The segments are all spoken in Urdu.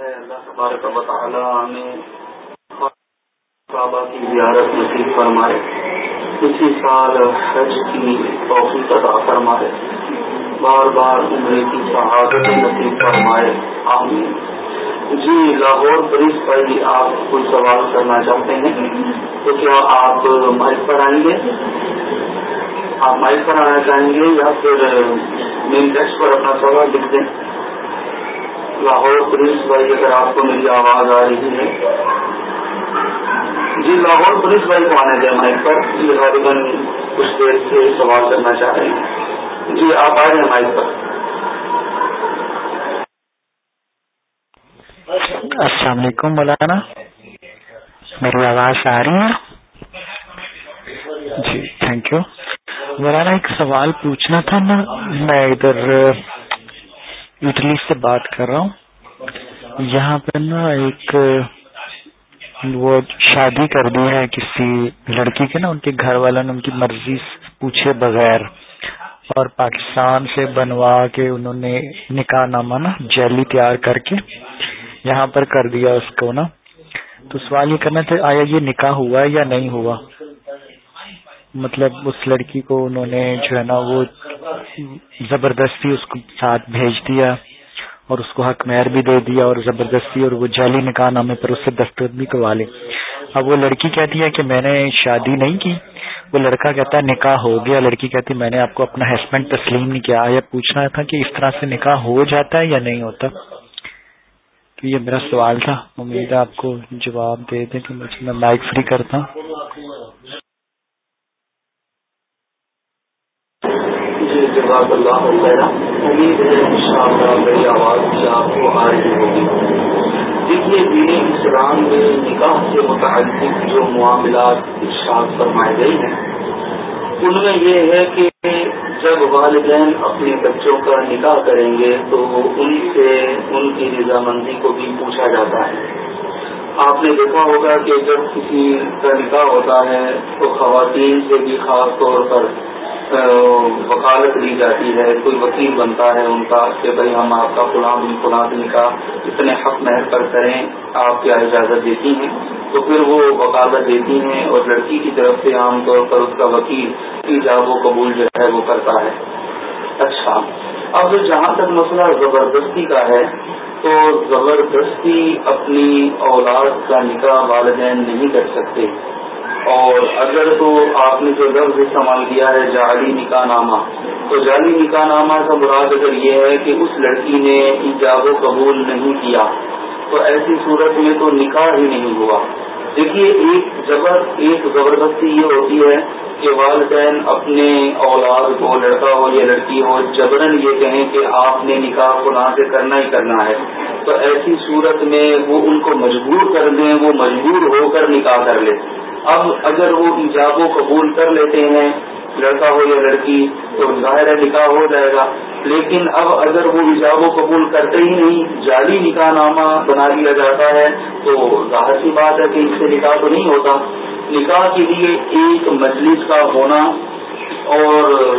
ہے۔ اللہ تبارک و تعالی نے بابا کی زیارت نصیب فرمائے۔ اسی سال حج کی توفیق عطا فرمائے۔ بار بار عمرے کی شہادت نصیب فرمائے۔ آمین۔ جی لاہور پولیس پر بھی آپ کوئی سوال کرنا چاہتے ہیں تو کیا آپ مائک پر آئیں گے؟ آپ مائک پر آنا چاہیں گے یا پھر مین ٹیکسٹ پر اپنا سوال لکھ دیں؟ لاہور پولیس بھائی اگر آپ کو میری آواز آ رہی ہے۔ جی لاہور پولیس بھائی کو آنے دیں مائک پر۔ یہ غالباً کچھ دیر سے سوال کرنا چاہ رہے ہیں۔ جی آپ آ جائیں مائک پر۔ السلام علیکم، مولانا۔ میری آواز آ رہی ہے؟ جی تھینک یو مولانا، ایک سوال پوچھنا تھا۔ نا میں ادھر اٹلی سے بات کر رہا ہوں۔ یہاں پہ نا ایک، وہ شادی کر دی ہے کسی لڑکی کے نا، ان کے گھر والوں نے ان کی مرضی پوچھے بغیر۔ اور پاکستان سے بنوا کے انہوں نے نکاح نامہ نا جیلی تیار کر کے یہاں پر کر دیا اس کو نا۔ تو سوال یہ کرنا تھا، آیا یہ نکاح ہوا یا نہیں ہوا؟ مطلب اس لڑکی کو انہوں نے جو ہے نا وہ زبردستی اس کو ساتھ بھیج دیا اور اس کو حق مہر بھی دے دیا اور زبردستی اور وہ جعلی نکاح نامے پر اس سے دستخط بھی کروا لے۔ اب وہ لڑکی کہتی ہے کہ میں نے شادی نہیں کی۔ وہ لڑکا کہتا ہے نکاح ہو گیا۔ لڑکی کہتی میں نے آپ کو اپنا ہسبینڈ تسلیم نہیں کیا۔ آیا پوچھنا تھا کہ اس طرح سے نکاح ہو جاتا ہے یا نہیں ہوتا؟ تو یہ میرا سوال تھا۔ امید ہے آپ کو جواب دے دیں کہ میں مائک فری کرتا ہوں۔ جی جزاک اللہ امید ہے ان شاء اللہ میری آواز بھی آپ کو آ رہی ہوگی. دیکھیے، دین اسلام میں نکاح سے متعلق جو معاملات ارشاد فرمائے گئے ہیں، ان میں یہ ہے کہ جب والدین اپنے بچوں کا نکاح کریں گے تو ان سے ان کی رضامندی کو بھی پوچھا جاتا ہے۔ آپ نے دیکھا ہوگا کہ جب کسی کا نکاح ہوتا ہے تو خواتین سے بھی خاص طور پر وکالت لی جاتی ہے، کوئی وکیل بنتا ہے ان کا کہ بھائی ہم آپ کا فلاں فلاں نکاح اتنے حق مہر پر کریں، آپ کیا اجازت دیتی ہیں؟ تو پھر وہ وکالت دیتی ہیں اور لڑکی کی طرف سے عام طور پر اس کا وکیل ایجاب و قبول جو ہے وہ کرتا ہے۔ اچھا اب جہاں تک مسئلہ زبردستی کا ہے، تو زبردستی اپنی اولاد کا نکاح والدین نہیں کر سکتے۔ اور اگر تو آپ نے جو لفظ استعمال کیا ہے جعلی نکاح نامہ تو جعلی نکاح نامہ کا مراد اگر یہ ہے کہ اس لڑکی نے ایجاب و قبول نہیں کیا، تو ایسی صورت میں تو نکاح ہی نہیں ہوا۔ دیکھیے، ایک زبر، ایک زبردستی یہ ہوتی ہے کہ والدین اپنے اولاد کو، لڑکا ہو یا لڑکی ہو جبرن یہ کہیں کہ آپ نے نکاح کو نہ سے کرنا ہی کرنا ہے۔ تو ایسی صورت میں وہ ان کو مجبور کر دیں، وہ مجبور ہو کر نکاح کر لیں اب اگر وہ ایجاب و قبول کر لیتے ہیں، لڑکا ہو یا لڑکی، تو ظاہر ہے نکاح ہو جائے گا۔ لیکن اب اگر وہ ایجاب و قبول کرتے ہی نہیں، جعلی نکاح نامہ بنا لیا جاتا ہے، تو ظاہر سی بات ہے کہ اس سے نکاح تو نہیں ہوتا۔ نکاح کے لیے ایک مجلس کا ہونا اور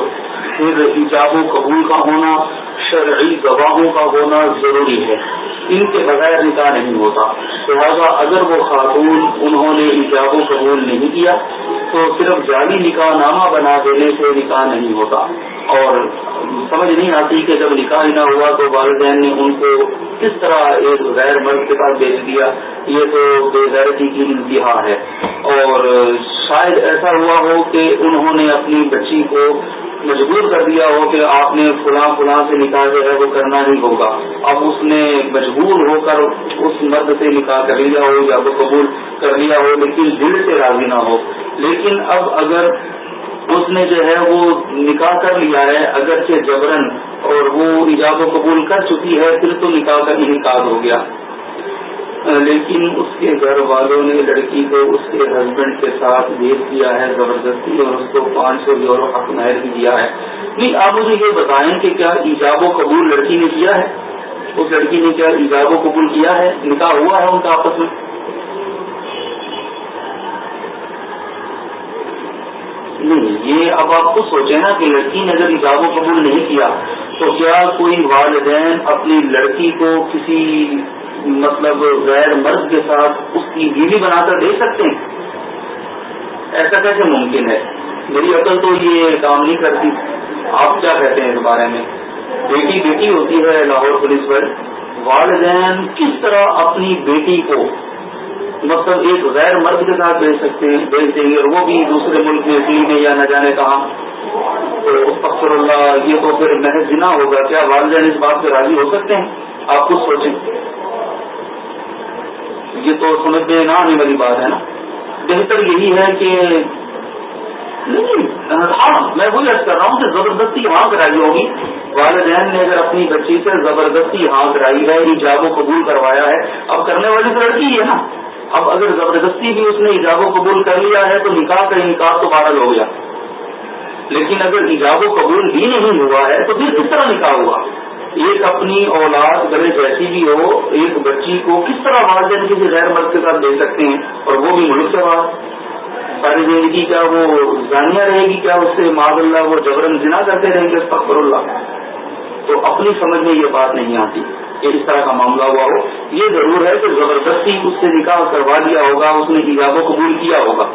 پھر ایجاب و قبول کا ہونا، شرعی گواہوں کا ہونا ضروری ہے۔ ان کے بغیر نکاح نہیں ہوتا۔ لہٰذا اگر وہ خاتون انہوں نے ایجاب و قبول نہیں کیا، تو صرف جعلی نکاح نامہ بنا دینے سے نکاح نہیں ہوتا۔ اور سمجھ نہیں آتی کہ جب نکاح نہ ہوا تو والدین نے ان کو کس طرح ایک غیر مرد کے پاس بھیج دیا؟ یہ تو بے غیرتی کی انتہا ہے۔ اور شاید ایسا ہوا ہو کہ انہوں نے اپنی بچی کو مجبور کر دیا ہو کہ آپ نے فلاں فلاں سے نکاح جو ہے وہ کرنا ہی ہوگا۔ اب اس نے مجبور ہو کر اس مرد سے نکاح کر لیا ہو یا وہ قبول کر لیا ہو لیکن دل سے راضی نہ ہو۔ لیکن اب اگر اس نے جو ہے وہ نکاح کر لیا ہے، اگرچہ جبرن اور وہ ایجاب و قبول کر چکی ہے، پھر تو نکاح کا انعقاد ہو گیا۔ لیکن اس کے گھر والوں نے لڑکی کو اس کے ہسبینڈ کے ساتھ بھیج دیا ہے، زبردستی، اور اس کو پانچ سو یورو حق مہر بھی دیا ہے۔ نہیں آپ مجھے یہ بتائیں کہ کیا ایجاب و قبول لڑکی نے کیا ہے؟ اس لڑکی نے کیا ایجاب و قبول کیا ہے؟ نکاح ہوا ہے ان کا آپس میں؟ نہیں، یہ اب آپ کو سوچے نا کہ لڑکی نے اگر ایجاب و قبول نہیں کیا، تو کیا کوئی والدین اپنی لڑکی کو کسی مطلب غیر مرد کے ساتھ اس کی بیوی بنا کر دے سکتے ہیں؟ ایسا کیسے ممکن ہے؟ میری عقل تو یہ کام نہیں کرتی۔ آپ کیا کہتے ہیں اس بارے میں؟ بیٹی بیٹی ہوتی ہے لاہور پولیس پر۔ والدین کس طرح اپنی بیٹی کو مطلب ایک غیر مرد کے ساتھ بھیج سکتے ہیں بھیج دیں گے وہ بھی دوسرے ملک میں اٹلی میں یا نہ جانے کہاں۔ تو اکثر اللہ، یہ تو پھر محض جنا ہوگا۔ کیا والدین اس بات پہ راضی ہو سکتے ہیں؟ آپ خود سوچیں۔ یہ تو سمجھ میں نہ آنے والی بات ہے نا۔ بہتر یہی ہے کہ نہیں ہاں میں وہی عرض کر رہا ہوں کہ زبردستی ہاں کرائی ہوگی۔ والدین نے اگر اپنی بچی سے زبردستی ہاں کرائی ہے ایجاب و قبول کروایا ہے۔ اب کرنے والی تو لڑکی ہے نا۔ اب اگر زبردستی بھی اس نے ایجاب و قبول کر لیا ہے تو نکاح کا نکاح تو بارہ ہو گیا۔ لیکن اگر ایجاب و قبول بھی نہیں ہوا ہے تو پھر کس طرح نکاح ہوا؟ ایک اپنی اولاد گلے جیسی بھی ہو، ایک بچی کو کس طرح والدین کسی غیر مرد کے ساتھ دے سکتے ہیں اور وہ بھی ملک سے باہر؟ ساری زندگی کیا وہ زانیہ رہے گی؟ کیا اس سے ماد اللہ وہ جبرن جنا کرتے رہیں گے؟ فخر اللہ۔ تو اپنی سمجھ میں یہ بات نہیں آتی۔ یا اس طرح کا معاملہ ہوا ہو، یہ ضرور ہے کہ زبردستی اس سے نکاح کروا دیا ہوگا، اس نے ایجاب قبول کیا ہوگا۔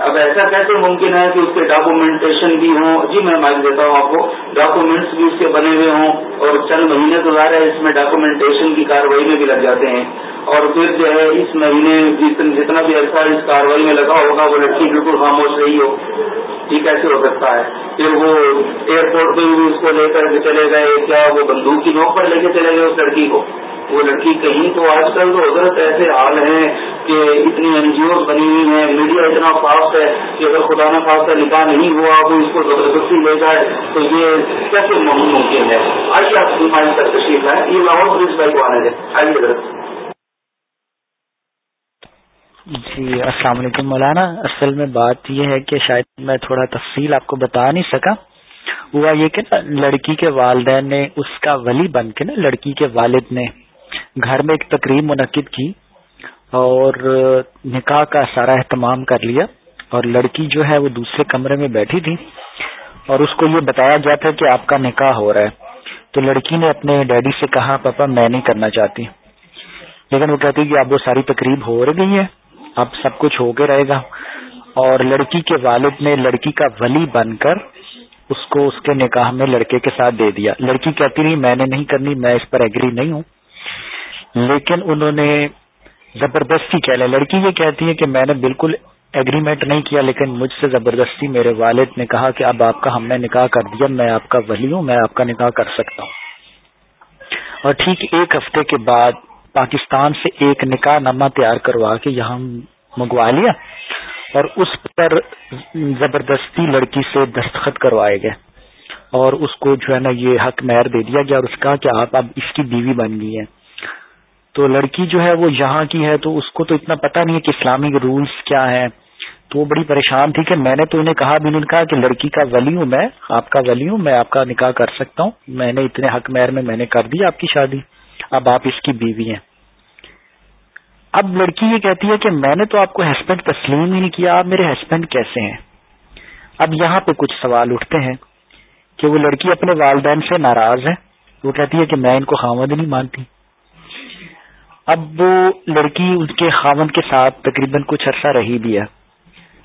اب ایسا کیسے ممکن ہے کہ اس کے ڈاکومنٹیشن بھی ہوں۔ جی میں مائک دیتا ہوں آپ کو۔ ڈاکومنٹس بھی اس کے بنے ہوئے ہوں اور چند مہینے تو ظاہر ہے اس میں ڈاکومنٹیشن کی کاروائی میں بھی لگ جاتے ہیں۔ اور پھر جو ہے، اس مہینے جتنا بھی عرصہ اس کاروائی میں لگا ہوگا، وہ لڑکی بالکل خاموش رہی ہو۔ یہ کیسے ہو سکتا ہے؟ پھر وہ ایئرپورٹ پہ بھی اس کو لے کر چلے گئے۔ کیا وہ بندوق کی نوک پر لے کے چلے گئے اس لڑکی کو؟ وہ لڑکی کہیں تو آج کل تو حضرت ایسے حال ہیں کہ اتنی این جی اوز بنی ہوئی ہیں میڈیا اتنا فاسٹ ہے کہ اگر خدا نہ خاص کا نکاح نہیں ہوا تو اس کو زبردستی لے جائے، تو یہ کیسے ممکن ہے؟ آئیے آپ ہماری کا تشریف ہے یہ لاہور پولیس بھائی کو آنے دیں۔ آئیے حضرت جی السلام علیکم مولانا۔ اصل میں بات یہ ہے کہ شاید میں تھوڑا تفصیل آپ کو بتا نہیں سکا۔ ہوا یہ کہ نا، لڑکی کے والدین نے اس کا ولی بن کے نا، لڑکی کے والد نے گھر میں ایک تقریب منعقد کی اور نکاح کا سارا اہتمام کر لیا۔ اور لڑکی جو ہے وہ دوسرے کمرے میں بیٹھی تھی اور اس کو یہ بتایا گیا تھا کہ آپ کا نکاح ہو رہا ہے۔ تو لڑکی نے اپنے ڈیڈی سے کہا، پاپا، میں نہیں کرنا چاہتی۔ لیکن وہ کہتی کہ اب وہ ساری تقریب ہو رہی ہے اب سب کچھ ہو کے رہے گا۔ اور لڑکی کے والد نے لڑکی کا ولی بن کر اس کو اس کے نکاح میں لڑکے کے ساتھ دے دیا۔ لڑکی کہتی نہیں میں نے نہیں کرنی، میں اس پر ایگری نہیں ہوں۔ لیکن انہوں نے زبردستی کہہ لیا۔ لڑکی یہ کہتی ہے کہ میں نے بالکل ایگریمنٹ نہیں کیا، لیکن مجھ سے زبردستی میرے والد نے کہا کہ اب آپ کا ہم نے نکاح کر دیا، میں آپ کا ولی ہوں، میں آپ کا نکاح کر سکتا ہوں۔ اور ٹھیک ایک ہفتے کے بعد پاکستان سے ایک نکاح نامہ تیار کروا کے یہاں منگوا لیا اور اس پر زبردستی لڑکی سے دستخط کروائے گئے۔ اور اس کو جو ہے نا یہ حق مہر دے دیا گیا اور اس کا کہ آپ، اب اس کی بیوی بن گئی ہے۔ تو لڑکی جو ہے وہ یہاں کی ہے تو اس کو تو اتنا پتا نہیں ہے کہ اسلامی رولز کیا ہے تو وہ بڑی پریشان تھی کہ میں نے تو انہیں کہا بھی انہوں نے کہا کہ لڑکی کا ولی ہوں میں، آپ کا ولی ہوں، میں آپ کا نکاح کر سکتا ہوں۔ میں نے اتنے حق مہر میں میں نے کر دی آپ کی شادی۔ اب آپ اس کی بیوی ہیں۔ اب لڑکی یہ کہتی ہے کہ میں نے تو آپ کو ہسبینڈ تسلیم ہی نہیں کیا، آپ میرے ہسبینڈ کیسے ہیں؟ اب یہاں پہ کچھ سوال اٹھتے ہیں کہ وہ لڑکی اپنے والدین سے ناراض ہے۔ وہ کہتی ہے کہ میں ان کو خامد نہیں مانتی۔ اب وہ لڑکی ان کے خاون کے ساتھ تقریباً کچھ عرصہ رہی بھی ہے۔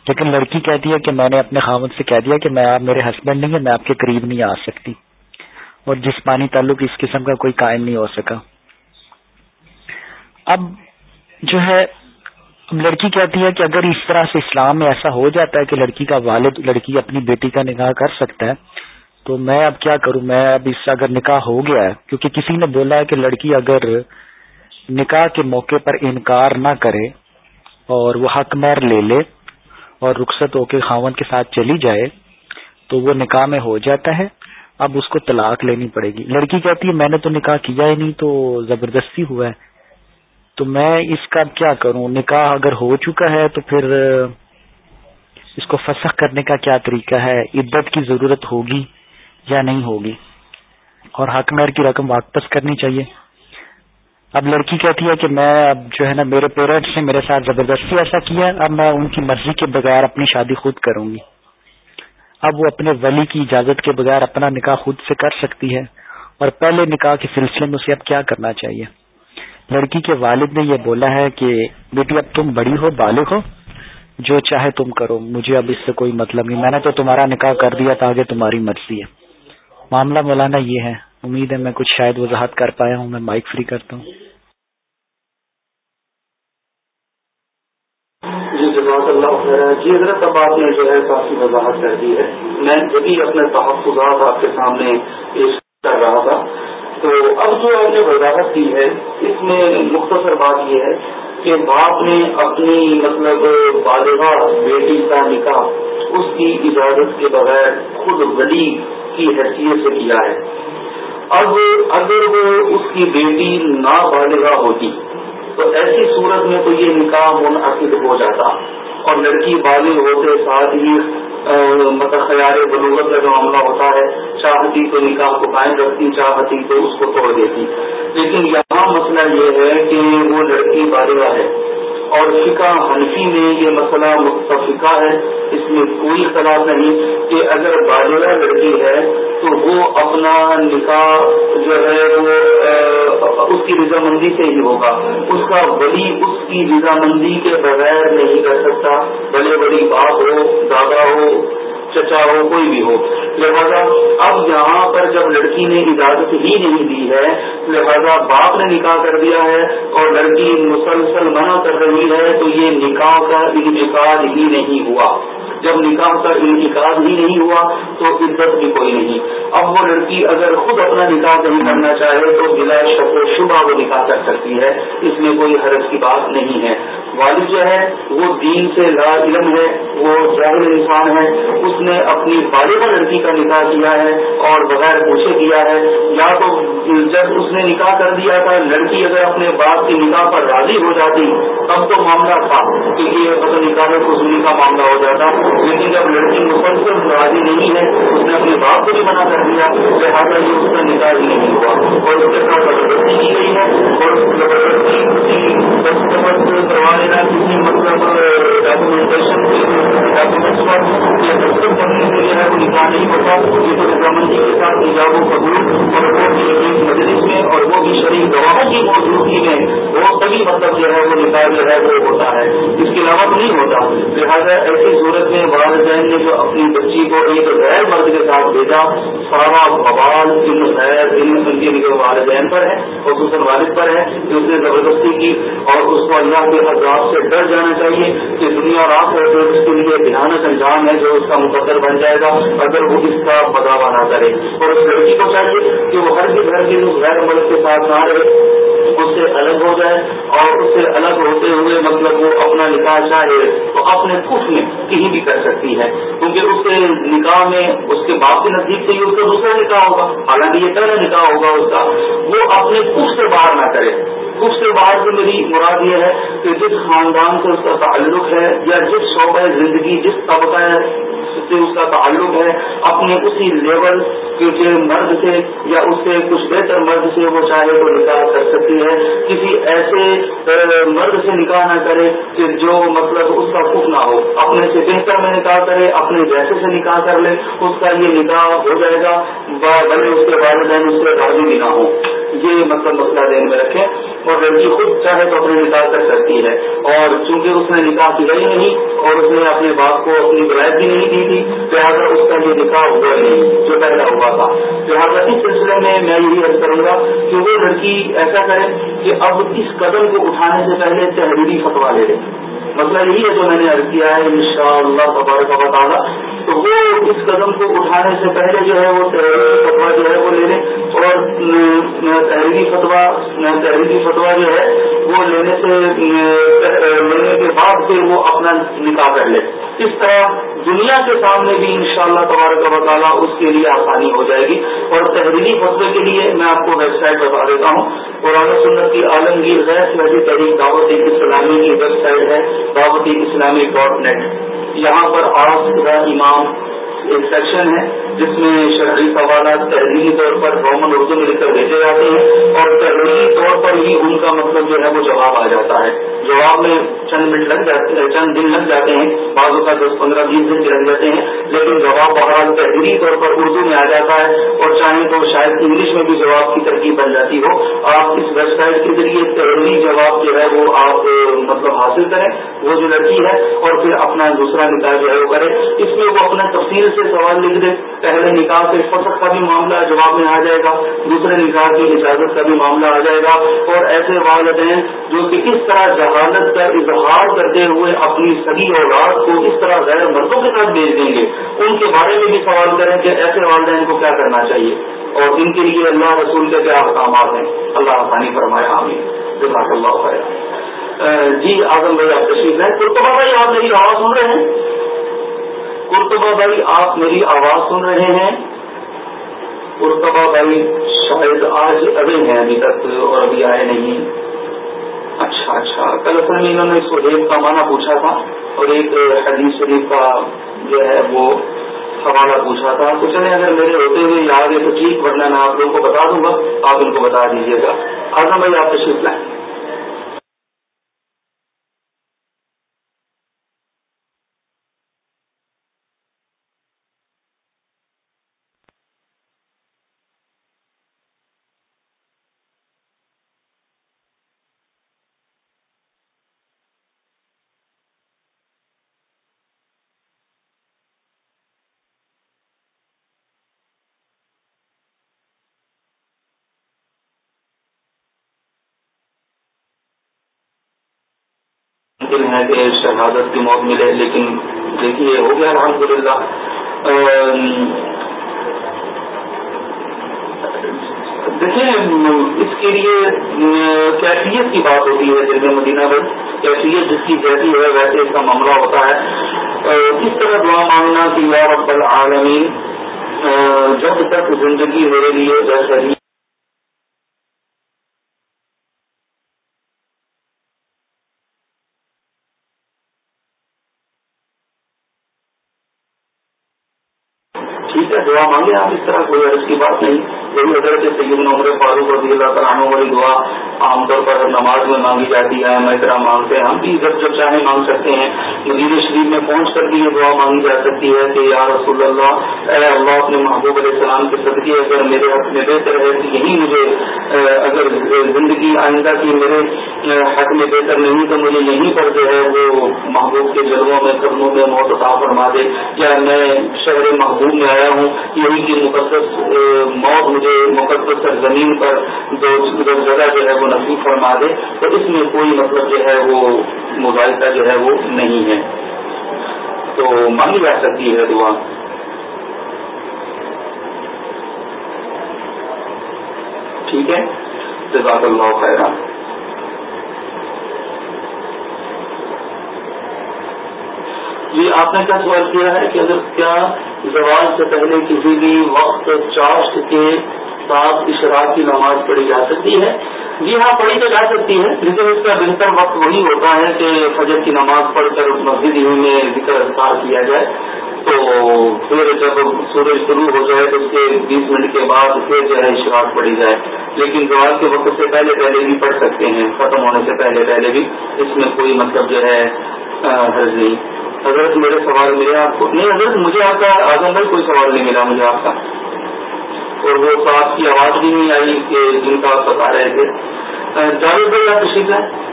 لیکن لڑکی کہتی ہے کہ میں نے اپنے خاون سے کہہ دیا کہ میں آپ میرے ہسبینڈ نہیں ہے میں آپ کے قریب نہیں آ سکتی۔ اور جسمانی تعلق اس قسم کا کوئی قائم نہیں ہو سکا۔ اب جو ہے لڑکی کہتی ہے کہ اگر اس طرح سے اسلام میں ایسا ہو جاتا ہے کہ لڑکی کا والد، لڑکی اپنی بیٹی کا نکاح کر سکتا ہے، تو میں اب کیا کروں؟ میں اب اس سے اگر نکاح ہو گیا ہے، کیونکہ کسی نے بولا ہے کہ لڑکی اگر نکاح کے موقع پر انکار نہ کرے اور وہ حق میر لے لے اور رخصت ہو کے خاون کے ساتھ چلی جائے، تو وہ نکاح میں ہو جاتا ہے۔ اب اس کو طلاق لینی پڑے گی۔ لڑکی کہتی ہے، میں نے تو نکاح کیا ہی نہیں تو زبردستی ہوا ہے۔ تو میں اس کا کیا کروں؟ نکاح اگر ہو چکا ہے تو پھر، اس کو فسخ کرنے کا کیا طریقہ ہے؟ عدت کی ضرورت ہوگی یا نہیں ہوگی؟ اور حق میر کی رقم واپس کرنی چاہیے۔ اب لڑکی کہتی ہے کہ میں اب جو ہے نا میرے پیرنٹس نے میرے ساتھ زبردستی ایسا کیا، اب میں ان کی مرضی کے بغیر اپنی شادی خود کروں گی۔ اب وہ اپنے ولی کی اجازت کے بغیر اپنا نکاح خود سے کر سکتی ہے۔ اور پہلے نکاح کے سلسلے میں اسے اب کیا کرنا چاہیے؟ لڑکی کے والد نے یہ بولا ہے کہ، بیٹی، اب تم بڑی ہو، بالغ ہو، جو چاہے تم کرو، مجھے اب اس سے کوئی مطلب نہیں۔ میں نے تو تمہارا نکاح کر دیا تھا آگے تمہاری مرضی ہے۔ معاملہ مولانا یہ ہے۔ امید ہے میں کچھ شاید وضاحت کر پایا ہوں، میں مائک فری کرتا ہوں۔ جی, جی، حضرت اب آپ نے جو ہے کافی وضاحت کر دی ہے۔ میں جبھی اپنے تحفظات آپ کے سامنے پیش کر رہا تھا۔ تو اب جو آپ نے وضاحت کی ہے، اس میں مختصر بات یہ ہے کہ باپ نے اپنی مطلب والدہ، بیٹی کا نکاح اس کی اجازت کے بغیر خود ولی کی حیثیت سے کیا ہے۔ اب اگر وہ اس کی بیٹی نابالغہ ہوتی، تو ایسی صورت میں تو یہ نکاح منعقد ہو جاتا۔ اور لڑکی بالغ ہوتے ساتھ ہی مطلب خیال بلوغت کا جو معاملہ ہوتا ہے، چاہتی تو نکاح کو قائم رکھتی، چاہتی تو اس کو توڑ دیتی۔ لیکن یہاں مسئلہ یہ ہے کہ وہ لڑکی بالغ ہے۔ اور فقہ حنفی میں یہ مسئلہ متفقہ ہے، اس میں کوئی اختلاف نہیں کہ اگر بالغ لڑکی ہے تو وہ اپنا نکاح جو ہے وہ اس کی رضامندی سے ہی ہوگا۔ اس کا ولی اس کی رضامندی کے بغیر نہیں کر سکتا بڑے بڑی باپ ہو، دادا ہو، چچا ہو، کوئی بھی ہو۔ لہذا اب یہاں پر جب لڑکی نے اجازت ہی نہیں دی ہے، لہذا باپ نے نکاح کر دیا ہے اور لڑکی مسلسل منع کر رہی ہے، تو یہ نکاح کا انعقاد ہی نہیں ہوا۔ جب نکاح کا انعقاد ہی نہیں ہوا تو عزت بھی کوئی نہیں۔ اب وہ لڑکی اگر خود اپنا نکاح نہیں کرنا چاہے تو بلا شک و شبہ وہ نکاح کر سکتی ہے۔ اس میں کوئی حرض کی بات نہیں ہے۔ والد جو ہے، وہ دین سے لا علم ہے، وہ جاہل انسان ہے۔ اس نے اپنی بالغ لڑکی کا نکاح کیا ہے اور بغیر پوچھے کیا ہے۔ یا تو جب اس نے نکاح کر دیا تھا، لڑکی اگر اپنے باپ کی نکاح پر راضی ہو جاتی، تب تو معاملہ تھا کہ یہ مطلب نکاح فضولی کا معاملہ ہو جاتا۔ لیکن جب لڑکی مسلسل راضی نہیں ہے، اس نے اپنے باپ کو بھی منع کر دیا لہٰذا یہ اس کا نکاح ہی نہیں ہوا۔ اور اس کے ساتھ زبردستی کی گئی ہے۔ اور زبردستی دستخط کروا لینا، کسی مطلب ڈاکومنٹیشن ڈاکومنٹس پر یا دستخط کرنے سے جو ہے، وہ نکاح نہیں ہوتا۔ یہ تو رضامندی جی کے ساتھ ایجاب و قبول اور وہ مجلس میں اور وہ بھی شریف گواہوں کی موجودگی میں وہ سبھی مطلب جو ہے، وہ نکاح جو ہے، وہ ہوتا ہے۔ اس کے علاوہ نہیں ہوتا۔ لہٰذا ایسی صورت میں والدین نے جو اپنی بچی کو ایک غیر مرد کے ساتھ بھیجا، سارا بوال ان غیر ان کے والدین پر ہے خصوصاً والد پر ہے کہ اس نے زبردستی کی اور اس کو اللہ کے عذاب سے ڈر جانا چاہیے کہ دنیا اور آپ اس کے لیے بھیانک انجام ہے جو اس کا مقدر بن جائے گا اگر وہ اس کا بداوا نہ کرے۔ اور اس لڑکی کو چاہیے کہ وہ ہر کے گھر کے غیر مرد کے ساتھ نہ رہے، اس سے الگ ہو جائے اور اس سے الگ ہوتے ہوئے مطلب وہ اپنا نکاح چاہے تو اپنے کف میں کہیں بھی کر سکتی ہے، کیونکہ اس کے نکاح میں اس کے باپ کے نزدیک سے ہی اس کا دوسرا نکاح ہوگا، حالانکہ یہ پہلا نکاح ہوگا اس کا۔ وہ اپنے کف سے باہر نہ کرے۔ کف سے باہر سے میری مراد یہ ہے کہ جس خاندان سے اس کا تعلق ہے یا جس شعبہ زندگی، جس طبقہ سے اس کا تعلق ہے، اپنے اسی لیول کے مرد سے یا اس سے کچھ بہتر مرد سے وہ چاہے تو نکاح کر سکتی ہے کسی ایسے مرد سے نکاح نہ کرے کہ جو مطلب اس کا کف نہ ہو۔ اپنے سے بہتر میں نکاح کرے، اپنے جیسے سے نکاح کر لے، اس کا یہ نکاح ہو جائے گا۔ بھلے اس کے والدین، اس سے راضی بھی نہ ہو یہ مطلب مسئلہ ذہن میں رکھے اور لڑکی خود چاہے تو اپنے نکاح کر سکتی ہے اور چونکہ اس نے نکاح کیا ہی نہیں اور اس نے اپنے باپ کو اپنی ولایت بھی نہیں دی تھی، لہٰذا اس کا یہ نکاح ہوا نہیں، جو پہلا ہوا تھا۔ لہٰذا اس سلسلے میں میں یہی عرض کروں گا کہ وہ لڑکی ایسا کرے کہ اب اس قدم کو اٹھانے سے پہلے تحریری فتوا لے لے۔ مسئلہ یہی ہے جو میں نے عرض کیا ہے ان شاء اللہ تبارک و تعالیٰ، تو وہ اس قدم کو اٹھانے سے پہلے جو ہے وہ تحریری فتوا جو ہے وہ لے لیں اور تحریری فتوا تحریری فتوا جو ہے وہ لینے سے لینے کے بعد پھر وہ اپنا نکاح کر لے اس طرح دنیا کے سامنے بھی ان شاء اللہ تبارک و تعالیٰ، اس کے لیے آسانی ہو جائے گی۔ اور تحریری فتوے کے لیے میں آپ کو ویب سائٹ بتا دیتا ہوں۔ قرآن سنت کی عالمگیر غیر سہی تحریک دعوت اسلامی کی ویب سائٹ ہے۔ دعوتی اسلامی ڈاٹ نیٹ یہاں پر آج کا امام ایک سیکشن ہے جس میں شہری سوالات تحریری طور پر رومن اردو میں لکھ کر بھیجے جاتے ہیں اور تحریری طور پر ہی ان کا مطلب جو ہے وہ جواب آ جاتا ہے۔ جواب میں چند منٹ لگ جاتے ہیں، چند دن لگ جاتے ہیں، بعض کا دس پندرہ بیس دن لگ جاتے ہیں، لیکن جواب بہرحال تحریری طور پر اردو میں آ جاتا ہے اور چاہیں تو شاید انگلش میں بھی جواب کی ترکیب بن جاتی ہو۔ آپ اس ویب سائٹ کے ذریعے تحریری جواب جو ہے وہ آپ مطلب حاصل کریں۔ وہ جو لڑکی ہے اور پھر اپنا دوسرا نکاح جو ہے وہ کرے۔ اس میں وہ اپنا تفصیل سے سوال لکھ دے، پہلے نکاح سے فصل کا بھی معاملہ جواب میں آ جائے گا، دوسرے نکاح کی اجازت کا بھی معاملہ آ جائے گا، اور ایسے والدین جو کہ اس طرح جہالت کا اظہار کرتے ہوئے اپنی سبھی اولاد کو اس طرح غیر مردوں کے ساتھ بھیج دیں گے، ان کے بارے میں بھی سوال کریں کہ ایسے والدین کو کیا کرنا چاہیے؟ اور ان کے لیے اللہ رسول کے کیا احکامات ہیں؟ اللہ آسانی فرمائے، آمین۔ جزاک اللہ خیر۔ جی اعظم بھائی، آپ تشریف ہیں کرتبہ بھائی، آپ میری آواز سن رہے ہیں؟ کرتبہ بھائی، آپ میری آواز سن رہے ہیں۔ کرتبہ بھائی، شاید آج ابھی ہیں، ابھی تک اور ابھی آئے نہیں۔ اچھا اچھا۔ کل اصل میں انہوں نے اس کو ایک کا معنی پوچھا تھا اور ایک حدیث شریف کا جو ہے وہ حوالہ پوچھا تھا۔ تو چلے اگر میرے ہوتے ہوئے یاد ہے تو ٹھیک، ورنہ میں آپ لوگوں کو بتا دوں گا۔ آپ ان کو بتا دیجیے گا۔ آزم بھائی، آپ تشریف لائیں۔ ممکن ہے کہ شہادت کی موت ملے، لیکن دیکھیے، ہو گیا الحمد للہ دیکھیں اس کے لیے کیفیت کی بات ہوتی ہے دل میں مدینہ بھر کیفیت جس کی کہتی ہے، ویسے اس کا معاملہ ہوتا ہے۔ اس طرح دعا مانگنا کہ یا رب العالمین جب تک زندگی میرے لیے بہترین دعا مانگے آپ اس طرح کوئی عرض کی بات نہیں۔ وہی حضرت سید عمر فاروق رضی اللہ تعالیٰ والی دعا عام طور پر نماز میں مانگی جاتی ہے۔ طرح مانگتے ہیں، ہم بھی جب جب چاہیں مانگ سکتے ہیں۔ مدیر شریف میں پہنچ کر بھی یہ دعا مانگی جا سکتی ہے کہ یا رسول اللہ، اے اللہ اپنے محبوب علیہ السلام کے صدقے اگر میرے حق میں بہتر ہے کہ یہی مجھے اگر زندگی آئندہ کی میرے حق میں بہتر نہیں تو مجھے یہیں پر جو ہے، وہ محبوب کے جلووں میں، قدموں میں موت عطا فرما دے۔ یا میں شہر محبوب میں آیا ہوں، یہی کی مقدس موت مجھے مقدس زمین پر جو جگہ جو ہے وہ نصیب فرما دے، تو اس میں کوئی مطلب جو ہے وہ مباحثہ جو ہے وہ نہیں ہے۔ تو مانی جا سکتی ہے دعا۔ ٹھیک ہے؟ جزاک اللہ خیر جی آپ نے کیا سوال کیا ہے کہ اگر کیا زوال سے پہلے کسی بھی وقت چاشت کے ساتھ اشراق کی نماز پڑھی جا سکتی ہے؟ جی ہاں پڑھی تو جا سکتی ہے، لیکن اس کا بہتر وقت وہی ہوتا ہے کہ فجر کی نماز پڑھ کر مسجد ہی میں ذکر اذکار کیا جائے۔ تو پھر جب سورج شروع ہو جائے تو اس کے بیس منٹ کے بعد پھر جو ہے اشراق پڑھی جائے۔ لیکن زوال کے وقت سے پہلے پہلے بھی پڑھ سکتے ہیں، ختم ہونے سے پہلے پہلے بھی، اس میں کوئی مطلب جو ہے حرض نہیں۔ حضرت میرے سوال ملے آپ کو؟ نہیں، حضرت، مجھے آپ کا آزم بھائی کوئی سوال نہیں ملا، مجھے آپ کا۔ اور وہ آپ کی آواز بھی نہیں آئی کہ جن کا آپ بتا رہے تھے۔ جاوید بھائی، آپ تشریف ہیں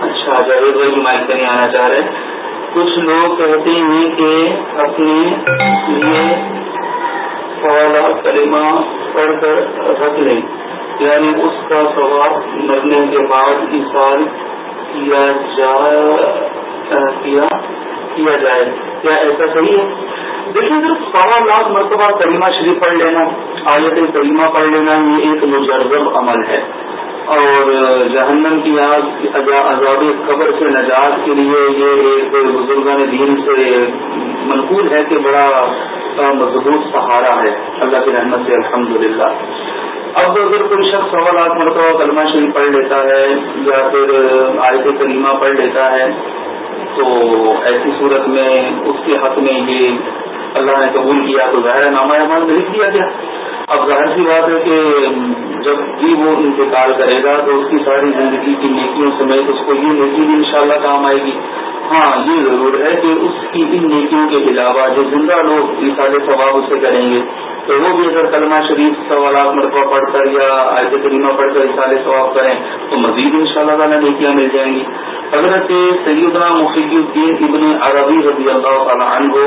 اچھا جاوید بھائی مائک پہ نہیں آنا چاہ رہے۔ کچھ لوگ کہتے ہیں کہ اپنے لیے سوالات کلمہ پڑھ کر رکھ لیں۔ یعنی اس کا سوال مرنے کے بعد اشار کیا کیا کیا جائے۔ کیا ایسا صحیح ہے؟ دیکھیے صرف سوا لاکھ مرتبہ کریمہ شریف پڑھ لینا، آیت کریمہ پڑھ لینا، یہ ایک مجرب عمل ہے۔ اور جہنم کی عذاب قبر سے نجات کے لیے یہ ایک بزرگان دین سے منقول ہے کہ بڑا مضبوط سہارا ہے۔ اللہ کی رحمت سے الحمدللہ۔ اب اگر کوئی شخص سوا لاکھ مرتبہ کلمہ شریف پڑھ لیتا ہے یا پھر آیت کریمہ پڑھ لیتا ہے تو ایسی صورت میں اس کے حق میں یہ اللہ نے قبول کیا تو ظاہر نامہ امان لکھ دیا گیا۔ اب ظاہر سی بات ہے کہ جب بھی وہ انتقال کرے گا تو اس کی ساری زندگی کی نیکیوں سمیت اس کو یہ نیکی بھی انشاءاللہ کام آئے گی۔ ہاں یہ ضرور ہے کہ اس کی ان نیکیوں کے علاوہ جو زندہ لوگ مثال ثواب اسے کریں گے، تو وہ بھی اگر کلمہ شریف سوالات مرتبہ پڑھ کر یا آیت کریمہ پڑھ کر اصال ثواب کریں، تو مزید ان شاء اللہ تعالیٰ نیکیاں مل جائیں گی۔ حضرت سیدنا محی الدین ابن عربی رضی اللہ تعالیٰ عنہ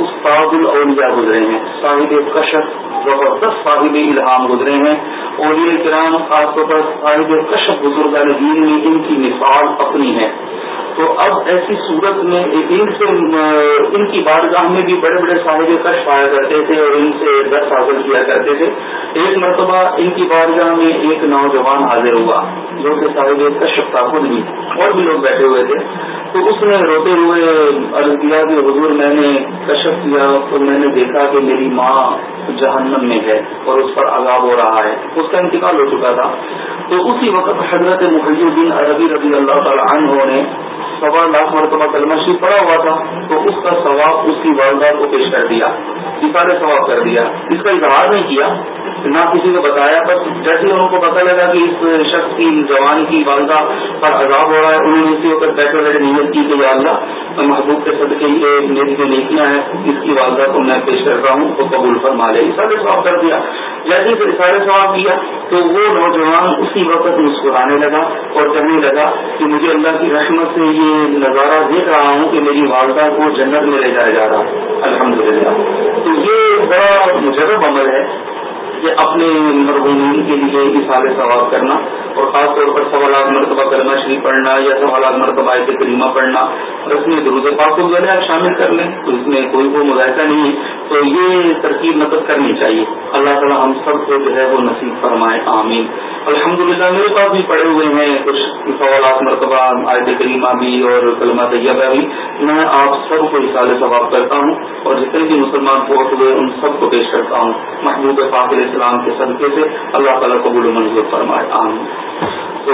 استاد الاولیاء گزرے ہیں، صاحب کشف، زبردست صاحب الہام گزرے ہیں۔ اولیاء کرام، خاص طور پر صاحب کشف بزرگ دین میں ان کی مثال اپنی ہے۔ تو اب ایسی صورت میں ان سے، ان کی بارگاہ میں بھی بڑے بڑے صاحب کش پایا کرتے تھے اور ان سے درس حاصل کیا کرتے تھے۔ ایک مرتبہ ان کی بارگاہ میں ایک نوجوان حاضر ہوا، جو کہ صاحب کشف تھا خود بھی، اور بھی لوگ بیٹھے ہوئے تھے۔ تو اس نے روتے ہوئے عرض کیا کہ حضور میں نے کشف کیا تو میں نے دیکھا کہ میری ماں جہنم میں ہے اور اس پر عذاب ہو رہا ہے، اس کا انتقال ہو چکا تھا۔ تو اسی وقت حضرت محی الدین عربی رضی اللہ تعالیٰ عنہ نے سوا لاکھ مرتبہ کلمہ شریف پڑا ہوا تھا، تو اس کا ثواب اس کی والدہ کو پیش کر دیا اشارے ثواب کر دیا۔ اس کا اظہار نہیں کیا، نہ کسی کو بتایا، بس جیسے ان کو پتا لگا کہ اس شخص کی جوان کی والدہ پر عذاب ہو رہا ہے، انہوں نے اسی وقت بیٹھے بیٹھے نیت کی کہ اللہ محبوب کے صدقے یہ میری جو نیکیاں ہیں، اس کی والدہ کو میں پیش کرتا ہوں تو قبول فرما لے اشارے ثواب کر دیا۔ جیسے ہی اشارے ثواب کیا تو وہ نوجوان اسی وقت مسکرانے لگا اور کہنے لگا کہ مجھے اللہ کی رحمت سے یہ نظارہ دیکھ رہا ہوں کہ میری والدہ کو جنت میں لے جایا جا رہا الحمدللہ۔ تو یہ بڑا مجرب عمل ہے۔ کہ اپنے مرحومین کے لیے اشارے ثواب کرنا اور خاص طور پر سوالات مرتبہ کرنا شریف پڑھنا یا سوالات مرتبہ عید کریمہ پڑھنا اور اس میں درود پاک کو جو ہے شامل کر لیں تو اس میں کوئی وہ مذائقہ نہیں ہے۔ تو یہ ترکیب مدد کرنی چاہیے۔ اللہ تعالیٰ ہم سب کو جو ہے وہ نصیب فرمائے، آمین۔ الحمد للہ میرے پاس بھی پڑے ہوئے ہیں کچھ سوالات مرتبہ عائد کریمہ بھی اور کلمہ طیبہ بھی۔ میں آپ سب کو اشارے ثواب کرتا ہوں اور جتنے بھی مسلمان فوت ہوئے، ان سب کو پیش کرتا ہوں۔ محبوب فاطر اسلام کے صدقے سے اللہ تعالیٰ قبول و منظور فرمائے عام تو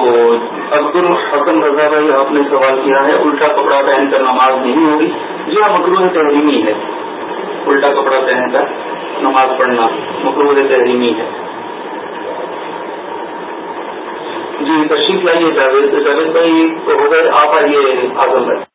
عبد الحسن رضا بھائی آپ نے سوال کیا ہے الٹا کپڑا پہن کر نماز نہیں ہوگی۔ جو ہاں، تحریمی ہے الٹا کپڑا پہن کر نماز پڑھنا مکرو تحریمی ہے۔ جی تشریف لائیے جاوید۔ جاوید بھائی تو ہو گئے آپ آئیے آزم بھائی۔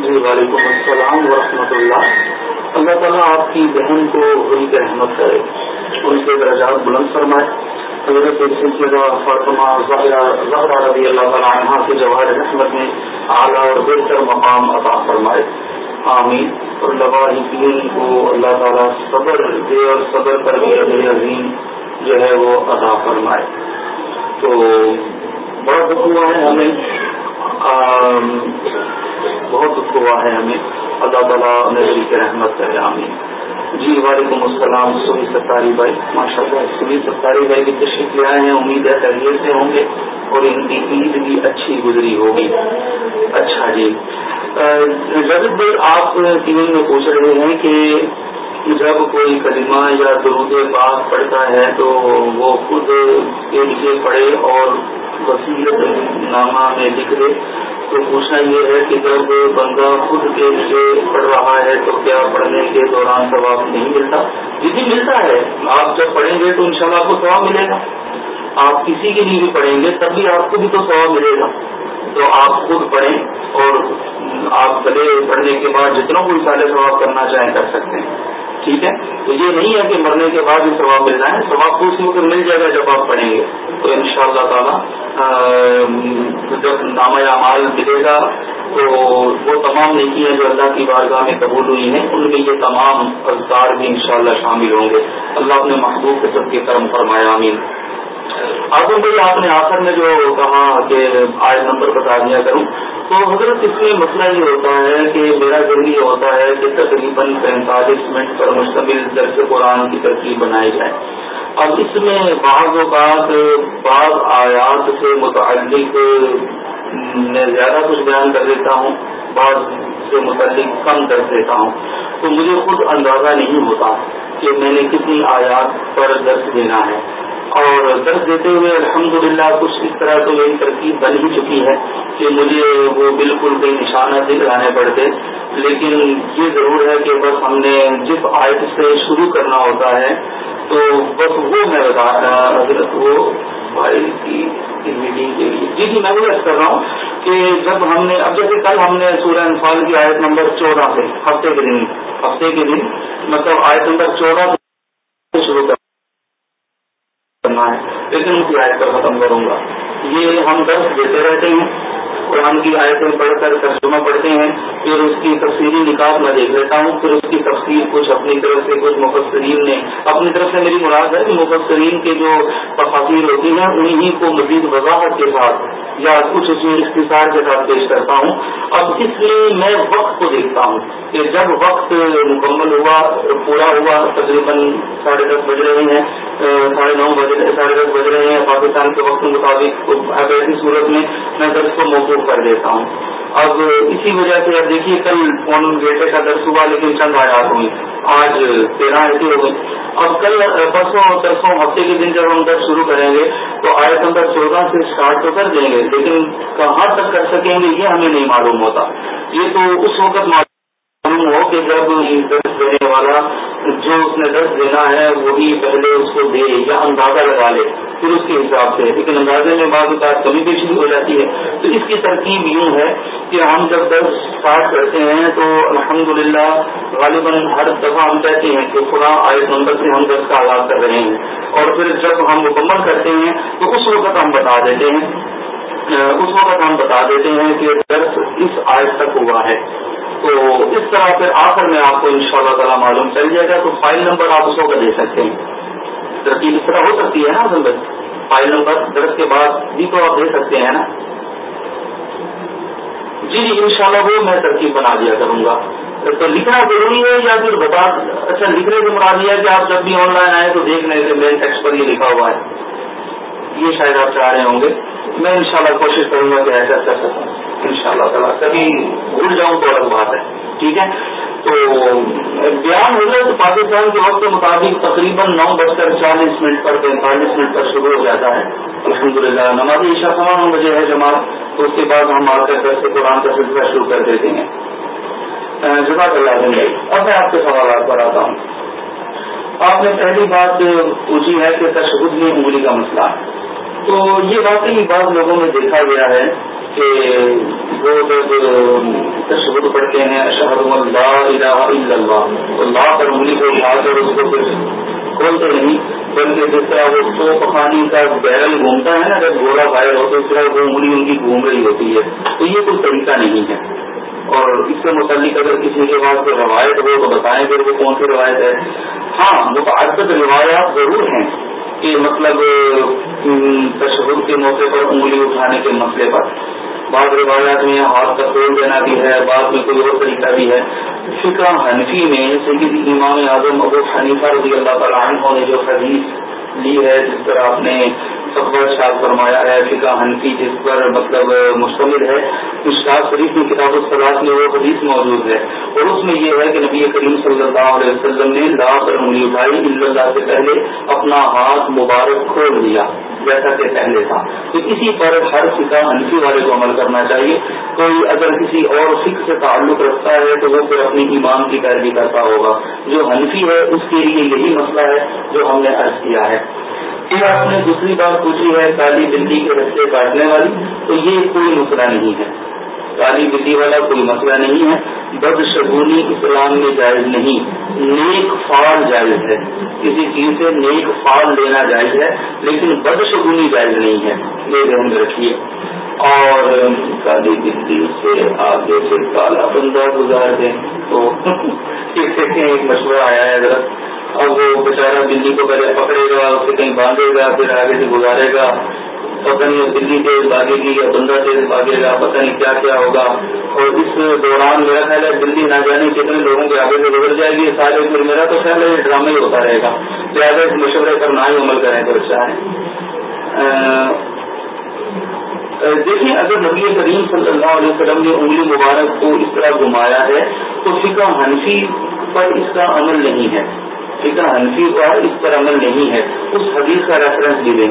جی وعلیکم السلام ورحمۃ اللہ۔ اللہ تعالیٰ آپ کی بہن کو ہوئی کی رحمت کرے، ان کے درجات بلند فرمائے۔ حضرت فاطمہ زہرا رضی اللہ تعالیٰ عنہ کے جواہر رحمت میں اعلیٰ اور بہتر مقام عطا فرمائے۔ آمین۔ اور لواحقین کو اللہ تعالیٰ صبر دے اور صبر پر بھی عظیم جو ہے وہ عطا فرمائے۔ تو بڑا دکھ ہوا ہے ہمیں۔ بہت دکھ ہوا ہے ہمیں۔ اللہ تعالیٰ نظری کے رحمت کرے، آمین۔ جی وعلیکم السلام سبھی ستاری بھائی ماشاء اللہ سبھی ستاری بھائی کی تشریف لے آئے ہیں۔ امید ہے تحریر سے ہوں گے اور ان کی عید بھی اچھی گزری ہوگی۔ اچھا جی۔ رجت بھائی آپ تین میں پوچھ رہے ہیں کہ جب کوئی کلمہ یا درود پاک پڑھتا ہے تو وہ خود کے لیے پڑھے اور وسیلت نامہ میں لکھ دے۔ تو پوچھنا یہ ہے کہ جب بندہ خود کے لیے پڑھ رہا ہے تو کیا پڑھنے کے دوران ثواب نہیں ملتا؟ جی جی ملتا ہے، آپ جب پڑھیں گے تو انشاءاللہ آپ کو ثواب ملے گا۔ آپ کسی کے لیے بھی پڑھیں گے، تب بھی آپ کو بھی تو ثواب ملے گا۔ تو آپ خود پڑھیں اور آپ گلے پڑھنے کے بعد جتنا کوئی سارے ثواب کرنا چاہیں کر سکتے ہیں۔ ٹھیک ہے؟ تو یہ نہیں ہے کہ مرنے کے بعد بھی ثواب ملنا ہے، ثواب تو اسی وقت مل جائے گا جب آپ پڑھیں گے۔ تو ان شاء اللہ تعالیٰ جب نامہ مال ملے گا، تو وہ تمام نیکیاں جو اللہ کی بارگاہ میں قبول ہوئی ہیں، ان میں یہ تمام اذکار بھی انشاءاللہ شامل ہوں گے۔ اللہ اپنے محبوب کے سب کے کرم فرمایا امین بھائی آپ نے آخر میں جو کہا کہ آئے نمبر بتا دیا کروں تو حضرت اس میں مسئلہ یہ ہوتا ہے کہ میرا ذہن یہ ہوتا ہے کہ تقریباً پینتالیس منٹ پر مشتمل درس قرآن کی ترکیب بنائی جائے۔ اب اس میں بعض اوقات بعض آیات سے متعلق میں زیادہ کچھ بیان کر دیتا ہوں، بعض سے متعلق کم کر دیتا ہوں۔ تو مجھے خود اندازہ نہیں ہوتا کہ میں نے کتنی آیات پر درس دینا ہے۔ اور درد دیتے ہوئے الحمدللہ کچھ اس طرح تو میری ترکیب بن ہی چکی ہے کہ مجھے وہ بالکل کوئی نشانہ دکھ لانے پڑتے۔ لیکن یہ ضرور ہے کہ بس ہم نے جس آیت سے شروع کرنا ہوتا ہے، تو بس وہ میں بتا حضرت وہ بھائی کی میٹنگ کے لیے۔ جی جی میں وہ کر رہا ہوں کہ جب ہم نے، اب جیسے کل ہم نے سورہ انفال کی آیت نمبر چودہ سے ہفتے کے دن، ہفتے کے دن مطلب آیت نمبر چودہ سے شروع کر کرنا ہے۔ لیکن اس کی آیت پر ختم کروں گا۔ یہ ہم درس دیتے رہتے ہیں۔ قرآن کی آیتیں پڑھ کر ترجمہ پڑھتے ہیں، پھر اس کی تفصیلی نکات میں دیکھ لیتا ہوں، پھر اس کی تفصیل کچھ اپنی طرف سے، کچھ مفسرین نے۔ اپنی طرف سے میری مراد ہے کہ مفسرین کے جو تفاصیر ہوتی ہیں انہیں کو مزید وضاحت کے ساتھ یا کچھ اس میں اختصار کے ساتھ پیش کرتا ہوں۔ اب اس لیے میں وقت کو دیکھتا ہوں کہ جب وقت مکمل ہوا، پورا ہوا، تقریباً ساڑھے دس بج رہے ہیں، ساڑھے نو بج رہے، ساڑھے دس بج رہے ہیں، پاکستان کے وقت کے مطابق اب ایسی صورت میں میں درس کو موقع شروع کر دیتا ہوں۔ اب اسی وجہ سے اب دیکھیے، کل فون بیٹے کا درس ہوا، لیکن چند آیات ہوئی آج تیرہ ایسی ہو گئی اب کل پرسوں ترسوں ہفتے کے دن جب ہم درس شروع کریں گے، تو آیت نمبر چودہ سے اسٹارٹ تو کر دیں گے، لیکن کہاں تک کر سکیں گے، یہ ہمیں نہیں معلوم ہوتا۔ یہ تو اس وقت معلوم معلوم ہو کہ جب درس دینے والا جو اس نے درس دینا ہے، وہی پہلے اس کو دے یا اندازہ لگا لے، پھر اس کے حساب سے۔ لیکن اندازے میں بعض اوقات کمی پیشی ہو جاتی ہے۔ تو اس کی ترکیب یوں ہے کہ ہم جب درس اسٹارٹ کرتے ہیں تو الحمدللہ غالباً ہر دفعہ ہم کہتے ہیں کہ خدا آئے نمبر سے ہم درس کا آغاز کر رہے ہیں۔ اور پھر جب ہم مکمل کرتے ہیں تو اس وقت ہم بتا دیتے ہیں۔ اس وقت ہم بتا دیتے ہیں کہ درس اس آیت تک ہوا ہے۔ تو اس طرح پھر آخر میں آپ کو ان شاء اللہ تعالیٰ معلوم چل جائے گا۔ تو فائل نمبر آپ اس کو دے سکتے ہیں۔ ترکیب اس طرح ہو سکتی ہے نا اصل فائل نمبر درس کے بعد بھی تو آپ دے سکتے ہیں نا۔ جی جی ان شاء اللہ وہ میں ترکیب بنا دیا کروں گا۔ تو لکھنا ضروری ہے یا پھر بتا اچھا لکھنے سے مراد یہ ہے کہ آپ جب بھی آن لائن آئے تو دیکھ لیں کہ مین ٹیکسٹ پر یہ لکھا ہوا ہے۔ یہ شاید آپ چاہ رہے ہوں گے۔ میں انشاءاللہ کوشش کروں گا کہ ایسا کر سکوں۔ ان شاء اللہ تعالیٰ کبھی بھول جاؤں تو الگ بات ہے۔ ٹھیک ہے؟ تو بیان ہو جائے تو پاکستان کے وقت کے مطابق تقریباً نو بج کر چالیس منٹ پر پینتالیس منٹ پر شروع ہو جاتا ہے۔ الحمد للہ نماز عشا سوا نو بجے ہے جماعت۔ تو اس کے بعد ہم آ کر سے قرآن کا سلسلہ شروع کر دیتے ہیں۔ جزاک اللہ بھائی اب میں آپ کے سوالات پر آتا ہوں۔ آپ نے پہلی بات پوچھی ہے کہ تشدد میں انگلی کا مسئلہ۔ تو یہ واقعی بعض لوگوں میں دیکھا گیا ہے کہ وہ جب تشبد پڑھتے ہیں، اشہد اللہ الہ الا اللہ اللہ پر انگلی کو اٹھا کر اس کو پھر کھولتے نہیں، بلکہ جس طرح وہ سو پخانی کا بیرل گھومتا ہے نا جب گھوڑا فائر ہوتا ہے اس طرح وہ انگلی ان کی گھوم رہی ہوتی ہے۔ تو یہ کوئی طریقہ نہیں ہے۔ اور اس سے متعلق اگر کسی کے پاس روایت ہو تو بتائیں پھر وہ کون سی روایت ہے۔ ہاں متعدد روایات ضرور ہیں۔ کہ مطلب تشہد کے موقع پر انگلی اٹھانے کے مسئلے پر۔ بعض روایات میں ہاتھ کا توڑ دینا بھی ہے بعد میں کوئی اور طریقہ بھی ہے۔ فکر حنفی میں سید امام اعظم ابو حنیفہ رضی اللہ تعالیٰ عنہ نے جو حدیث لی ہے، جس پر آپ نے شاد فرمایا ہے، فقہ حنفی جس پر مطلب مشتمل ہے اشاد شریف کی کتاب الصلاح میں وہ حدیث موجود ہے۔ اور اس میں یہ ہے کہ نبی کریم صلی اللہ علیہ وسلم نے لا پر انگلی اٹھائی اللہ سے پہلے اپنا ہاتھ مبارک کھول دیا جیسا کہ پہلے تھا۔ تو اسی پر ہر فقہ حنفی والے کو عمل کرنا چاہیے۔ کوئی اگر کسی اور فکر سے تعلق رکھتا ہے، تو وہ پھر اپنی ایمان کی پیروی کرتا ہوگا۔ جو حنفی ہے، اس کے لیے یہی مسئلہ ہے جو ہم نے عرض کیا ہے۔ پھر آپ نے دوسری بات پوچھی ہے کالی بلی کے رستے کاٹنے والی، تو یہ کوئی مسئلہ نہیں ہے۔ کالی بلی والا کوئی مسئلہ نہیں ہے۔ بد شگونی اسلام میں جائز نہیں۔ نیک فال جائز ہے۔ کسی چیز سے نیک فال لینا جائز ہے، لیکن بد شگونی جائز نہیں ہے۔ یہ دھیان میں رکھیے۔ اور کالی بلی سے آگے سے کالا بندہ گزار دیں۔ تو ایک مشورہ آیا ہے۔ ذرا اب وہ بیچارہ بلی کو پہلے پکڑے گا، اسے کہیں باندھے گا، پھر آگے سے گزارے گا۔ پتہ نہیں دلی تیز بھاگے گی یا بندہ تیز بھاگے گا، پتہ نہیں کیا کیا ہوگا۔ اور اس دوران میرا خیال ہے دلی نہ جانے کتنے لوگوں کے آگے سے گزر جائے گی۔ سارے پھر میرا تو خیال ہے یہ ڈرامہ ہی ہوتا رہے گا۔ لہٰذا اس مشورے پر نہ ہی عمل کریں تو اچھا ہے۔ دیکھیں، اگر نبی کریم صلی اللہ علیہ وسلم نے انگلی مبارک کو اس طرح گھمایا ہے تو فقہ حنفی پر اس کا عمل نہیں ہے۔ فقہ حنفی پر اس پر عمل نہیں ہے۔ اس حدیث کا ریفرنس بھی دیں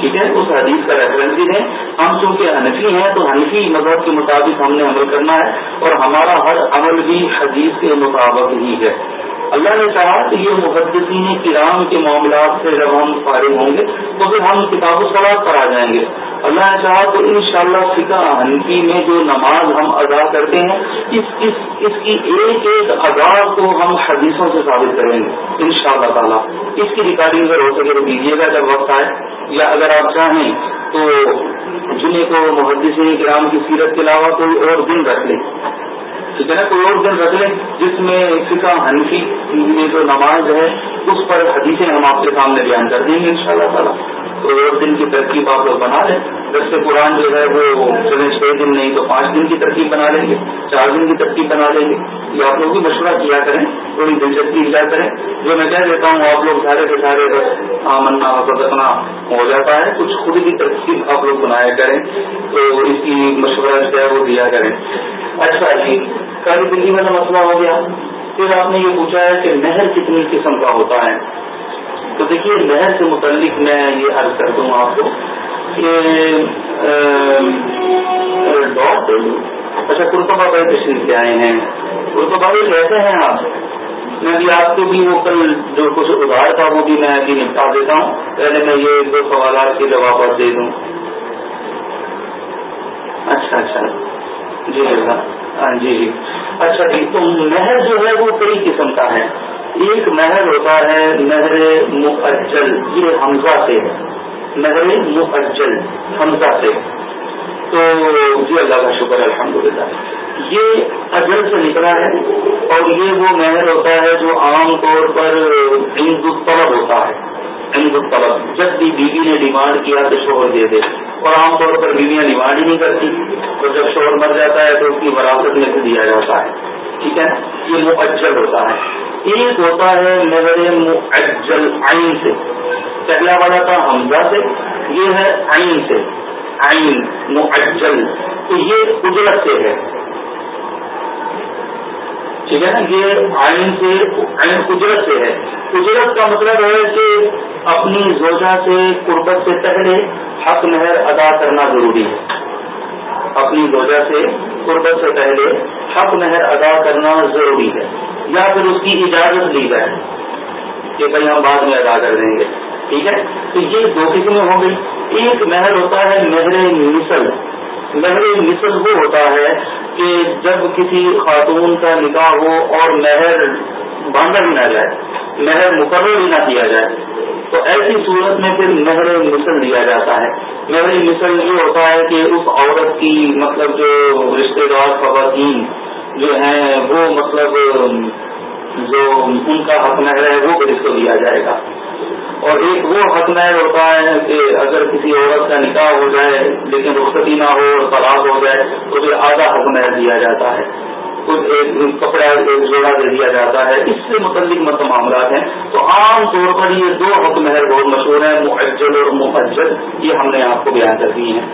ٹھیک ہے؟ اس حدیث کا ریفرنس بھی دیں ہم چونکہ حنفی ہیں تو حنفی مذہب کے مطابق ہم نے عمل کرنا ہے اور ہمارا ہر عمل بھی حدیث کے مطابق ہی ہے۔ اللہ نے چاہا کہ یہ محدثین کرام کے معاملات سے جب ہم فارغ ہوں گے تو پھر ہم کتاب و سوال پر آ جائیں گے۔ اللہ نے چاہا تو ان شاء اللہ فقہ حنفی میں جو نماز ہم ادا کرتے ہیں، اس اس اس کی ایک ایک ادا کو ہم حدیثوں سے ثابت کریں گے ان شاء اللہ تعالیٰ۔ اس کی ریکارڈنگ اگر ہو سکے تو دیجیے گا جب وقت آئے، یا اگر آپ چاہیں تو جنہیں کو محدثین کرام کی سیرت کے علاوہ کوئی اور دن رکھ لیں۔ ٹھیک ہے نا کوئی اور دن رکھ لیں جس میں فقہ حنفی میں جو نماز ہے، اس پر حدیثیں ہم آپ کے سامنے بیان کر دیں گے ان شاء اللہ تعالیٰ۔ کوئی اور دن کی ترکیب آپ لوگ بنا لیں۔ جیسے قرآن جو ہے وہ چلیں چھ دن نہیں تو پانچ دن کی ترکیب بنا لیں گے، چار دن کی ترکیب بنا لیں گے۔ یہ آپ لوگ بھی مشورہ کیا کریں، تھوڑی دلچسپی لیا کریں۔ جو میں کہہ دیتا ہوں، آپ لوگ سارے کے سارے بس آمنا اپنا ہو جاتا ہے۔ کچھ خود کی ترکیب آپ لوگ بنایا کریں۔ تو اس کی مشورہ جو ہے وہ دیا کریں۔ اچھا جی کاری دلی والا مسئلہ ہو گیا۔ پھر آپ نے یہ پوچھا ہے کہ نہر کتنی قسم کا ہوتا ہے؟ تو دیکھیے نہر سے متعلق میں یہ عرض کر دوں آپ کو کہ ڈاٹ اچھا کرتا بابا تشریف سے آئے ہیں۔ کرتا بابا کیسے ہیں آپ، میں بھی آپ کو بھی وہ کل جو کچھ ادھار تھا وہ بھی میں ابھی نپٹا دیتا ہوں۔ پہلے میں یہ دو سوالات کے جواب دے دوں۔ اچھا اچھا۔ جی ہاں جی۔ اچھا جی تو نہر جو ہے وہ کئی قسم کا ہے۔ ایک نہر ہوتا ہے نہر مقجل یہ حمزہ سے۔ ہے نہر مقجل حمزہ سے۔ تو جی اللہ کا شکر، الحمدللہ۔ یہ اجل سے نکلا ہے اور یہ وہ نہر ہوتا ہے جو عام طور پر ہند طلب ہوتا ہے۔ ہند طلب جب بھی بیوی نے ڈیمانڈ کیا تو شوہر دے دے۔ اور عام طور پر بیویاں ڈیمانڈ ہی نہیں کرتی۔ تو جب شوہر مر جاتا ہے تو اس کی وراثت میں سے دیا جاتا ہے۔ ٹھیک ہے؟ یہ مؤجل ہوتا ہے۔ ایک ہوتا ہے نظر مؤجل عین سے۔ پہلا والا تھا حمزہ سے، یہ ہے عین سے۔ عین مؤجل۔ تو یہ اجرت سے ہے۔ ٹھیک ہے نا؟ یہ آئین سے آئین اجرت سے ہے۔ اجرت کا مطلب ہے کہ اپنی زوجہ سے قربت سے پہلے حق مہر ادا کرنا ضروری ہے۔ اپنی وجہ سے قربت سے پہلے حق مہر ادا کرنا ضروری ہے۔ یا پھر اس کی اجازت لی جائے کہ بھائی ہم بعد میں ادا کر دیں گے۔ ٹھیک ہے؟ تو یہ دو قسمیں ہو گئی ایک مہر ہوتا ہے مہر مثل مہر مثل وہ ہوتا ہے کہ جب کسی خاتون کا نکاح ہو اور مہر باندھا ہی نہ جائے، مہر مقرر ہی نہ کیا جائے، تو ایسی صورت میں پھر مہر مثل دیا جاتا ہے۔ مہر مثل یہ ہوتا ہے کہ اس عورت کی مطلب جو رشتے دار خواتین جو ہیں، وہ مطلب جو ان کا حق مہر ہے وہ اس کو دیا جائے گا۔ اور ایک وہ حق مہر ہوتا ہے کہ اگر کسی عورت کا نکاح ہو جائے، لیکن رخصتی نہ ہو اور طلاق ہو جائے، تو پھر آدھا حق مہر دیا جاتا ہے۔ کچھ ایک کپڑا ایک جوڑا دے دیا جاتا ہے۔ اس سے متعلق مت معاملات ہیں۔ تو عام طور پر یہ دو حق مہر بہت مشہور ہیں معجل اور محجل یہ ہم نے آپ کو بیان کر دی ہیں۔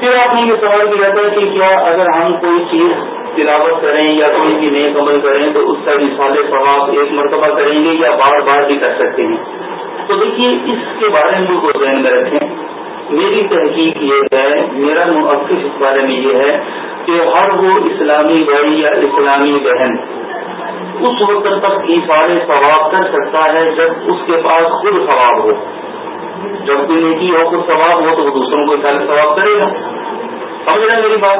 پھر آپ نے یہ سوال کیا تھا کہ کیا اگر ہم کوئی چیز تلاوت کریں یا کوئی بھی نیک عمل کریں تو اس کا مثال ثواب ایک مرتبہ کریں گے یا بار بار بھی کر سکتے ہیں۔ تو دیکھیے اس کے بارے میں کو ذہن میں رکھیں۔ میری تحقیق یہ ہے، میرا مؤفق اس بارے میں یہ ہے کہ ہر وہ اسلامی بھائی یا اسلامی بہن اس وقت تک سارے ثواب کر سکتا ہے جب اس کے پاس خود ثواب ہو۔ جب کوئی نیکی ہو، خود ثواب ہو تو وہ دوسروں کو سارے ثواب کرے گا۔ سمجھ رہے میری بات؟